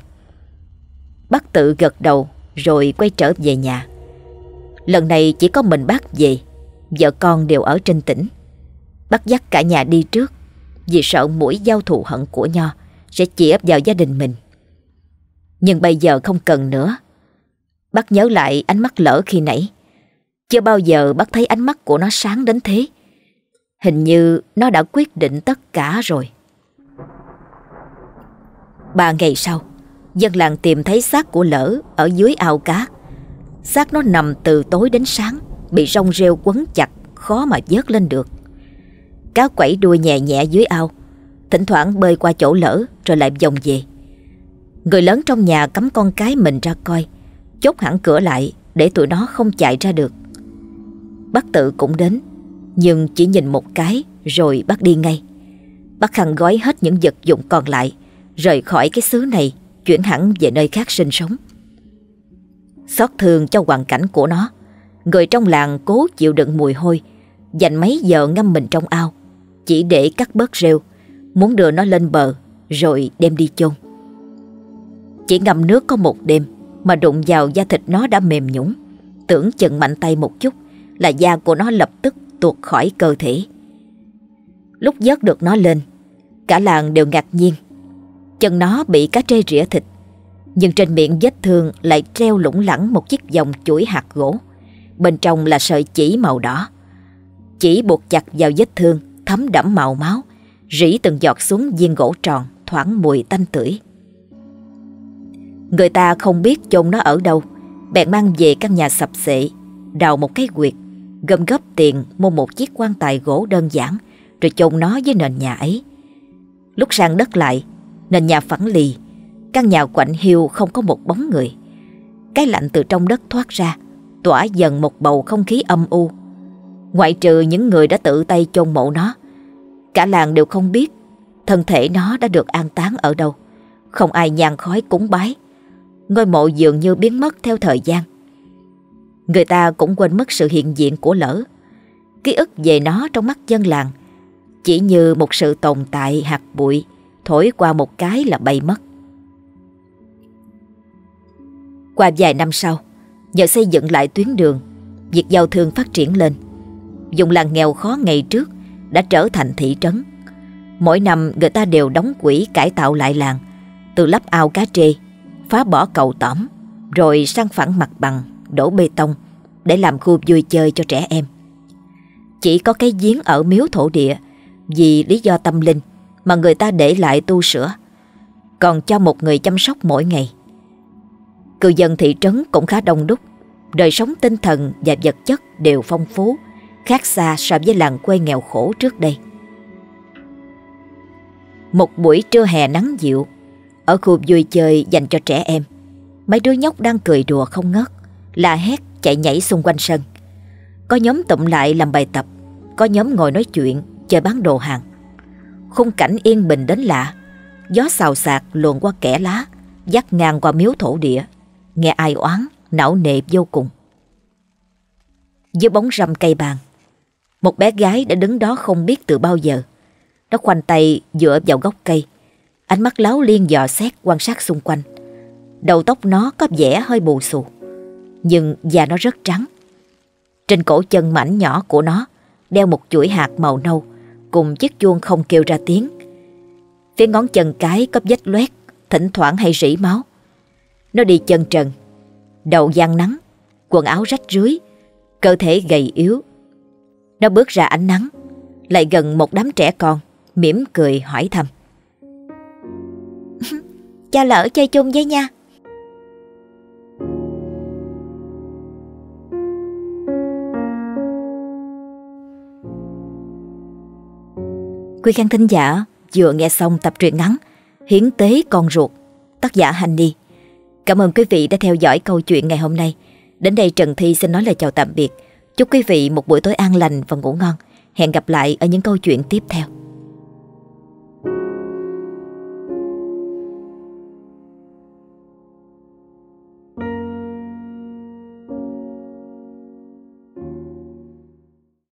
Bác tự gật đầu rồi quay trở về nhà. Lần này chỉ có mình bác về, vợ con đều ở trên tỉnh. Bác dắt cả nhà đi trước vì sợ mũi giao thù hận của Nho sẽ chĩa vào gia đình mình. Nhưng bây giờ không cần nữa. Bác nhớ lại ánh mắt lỡ khi nãy. Chưa bao giờ bác thấy ánh mắt của nó sáng đến thế. Hình như nó đã quyết định tất cả rồi. Ba ngày sau, dân làng tìm thấy xác của lỡ ở dưới ao cá. Xác nó nằm từ tối đến sáng, bị rong rêu quấn chặt, khó mà vớt lên được. Cá quẩy đuôi nhẹ nhẹ dưới ao, thỉnh thoảng bơi qua chỗ lỡ rồi lại vòng về. Người lớn trong nhà cấm con cái mình ra coi, chốt hẳn cửa lại để tụi nó không chạy ra được. Bác tự cũng đến, Nhưng chỉ nhìn một cái Rồi bác đi ngay. Bác khăn gói hết những vật dụng còn lại, Rời khỏi cái xứ này, Chuyển hẳn về nơi khác sinh sống. Xót thương cho hoàn cảnh của nó, Người trong làng cố chịu đựng mùi hôi, Dành mấy giờ ngâm mình trong ao, Chỉ để cắt bớt rêu, Muốn đưa nó lên bờ Rồi đem đi chôn. Chỉ ngâm nước có một đêm Mà đụng vào da thịt nó đã mềm nhũng Tưởng chừng mạnh tay một chút là da của nó lập tức tuột khỏi cơ thể. Lúc vớt được nó lên, cả làng đều ngạc nhiên. Chân nó bị cá trê rỉa thịt, nhưng trên miệng vết thương lại treo lủng lẳng một chiếc vòng chuỗi hạt gỗ. Bên trong là sợi chỉ màu đỏ. Chỉ buộc chặt vào vết thương, thấm đẫm màu máu, rỉ từng giọt xuống viên gỗ tròn, thoảng mùi tanh tưởi. Người ta không biết chôn nó ở đâu, bèn mang về căn nhà sập xệ, đào một cái quyệt, gom góp tiền mua một chiếc quan tài gỗ đơn giản rồi chôn nó với nền nhà ấy. Lúc sang đất lại, nền nhà phẳng lì, căn nhà quạnh hiu không có một bóng người. Cái lạnh từ trong đất thoát ra, tỏa dần một bầu không khí âm u. Ngoại trừ những người đã tự tay chôn mộ nó, cả làng đều không biết thân thể nó đã được an táng ở đâu. Không ai nhàn khói cúng bái. Ngôi mộ dường như biến mất theo thời gian. Người ta cũng quên mất sự hiện diện của lỡ. Ký ức về nó trong mắt dân làng chỉ như một sự tồn tại hạt bụi thổi qua một cái là bay mất. Qua vài năm sau, nhờ xây dựng lại tuyến đường, việc giao thương phát triển lên. Dùng làng nghèo khó ngày trước đã trở thành thị trấn. Mỗi năm người ta đều đóng quỹ cải tạo lại làng, từ lắp ao cá trê, phá bỏ cầu tỏm, rồi sang phẳng mặt bằng, đổ bê tông để làm khu vui chơi cho trẻ em. Chỉ có cái giếng ở miếu thổ địa vì lý do tâm linh mà người ta để lại tu sửa, còn cho một người chăm sóc mỗi ngày. Cư dân thị trấn cũng khá đông đúc, đời sống tinh thần và vật chất đều phong phú, khác xa so với làng quê nghèo khổ trước đây. Một buổi trưa hè nắng dịu, ở khu vui chơi dành cho trẻ em, mấy đứa nhóc đang cười đùa không ngớt, la hét chạy nhảy xung quanh sân. Có nhóm tụm lại làm bài tập, có nhóm ngồi nói chuyện, chơi bán đồ hàng. Khung cảnh yên bình đến lạ, gió xào xạc luồn qua kẽ lá, dắt ngang qua miếu thổ địa, nghe ai oán, não nề vô cùng. Dưới bóng râm cây bàn, một bé gái đã đứng đó không biết từ bao giờ. Nó khoanh tay dựa vào gốc cây, ánh mắt láo liên dò xét quan sát xung quanh. Đầu tóc nó có vẻ hơi bù xù, nhưng da nó rất trắng. Trên cổ chân mảnh nhỏ của nó đeo một chuỗi hạt màu nâu cùng chiếc chuông không kêu ra tiếng. Phía ngón chân cái có vết loét, thỉnh thoảng hay rỉ máu. Nó đi chân trần, đầu gian nắng, quần áo rách rưới, cơ thể gầy yếu. Nó bước ra ánh nắng, lại gần một đám trẻ con, mỉm cười hỏi thăm. <laughs>
Cha lỡ chơi chung với nha.
Quý khán thính giả vừa nghe xong tập truyện ngắn Hiến tế con ruột, tác giả Hành Ni. Cảm ơn quý vị đã theo dõi câu chuyện ngày hôm nay. Đến đây Trần Thi xin nói lời chào tạm biệt. Chúc quý vị một buổi tối an lành và ngủ ngon. Hẹn gặp lại ở những câu chuyện tiếp theo.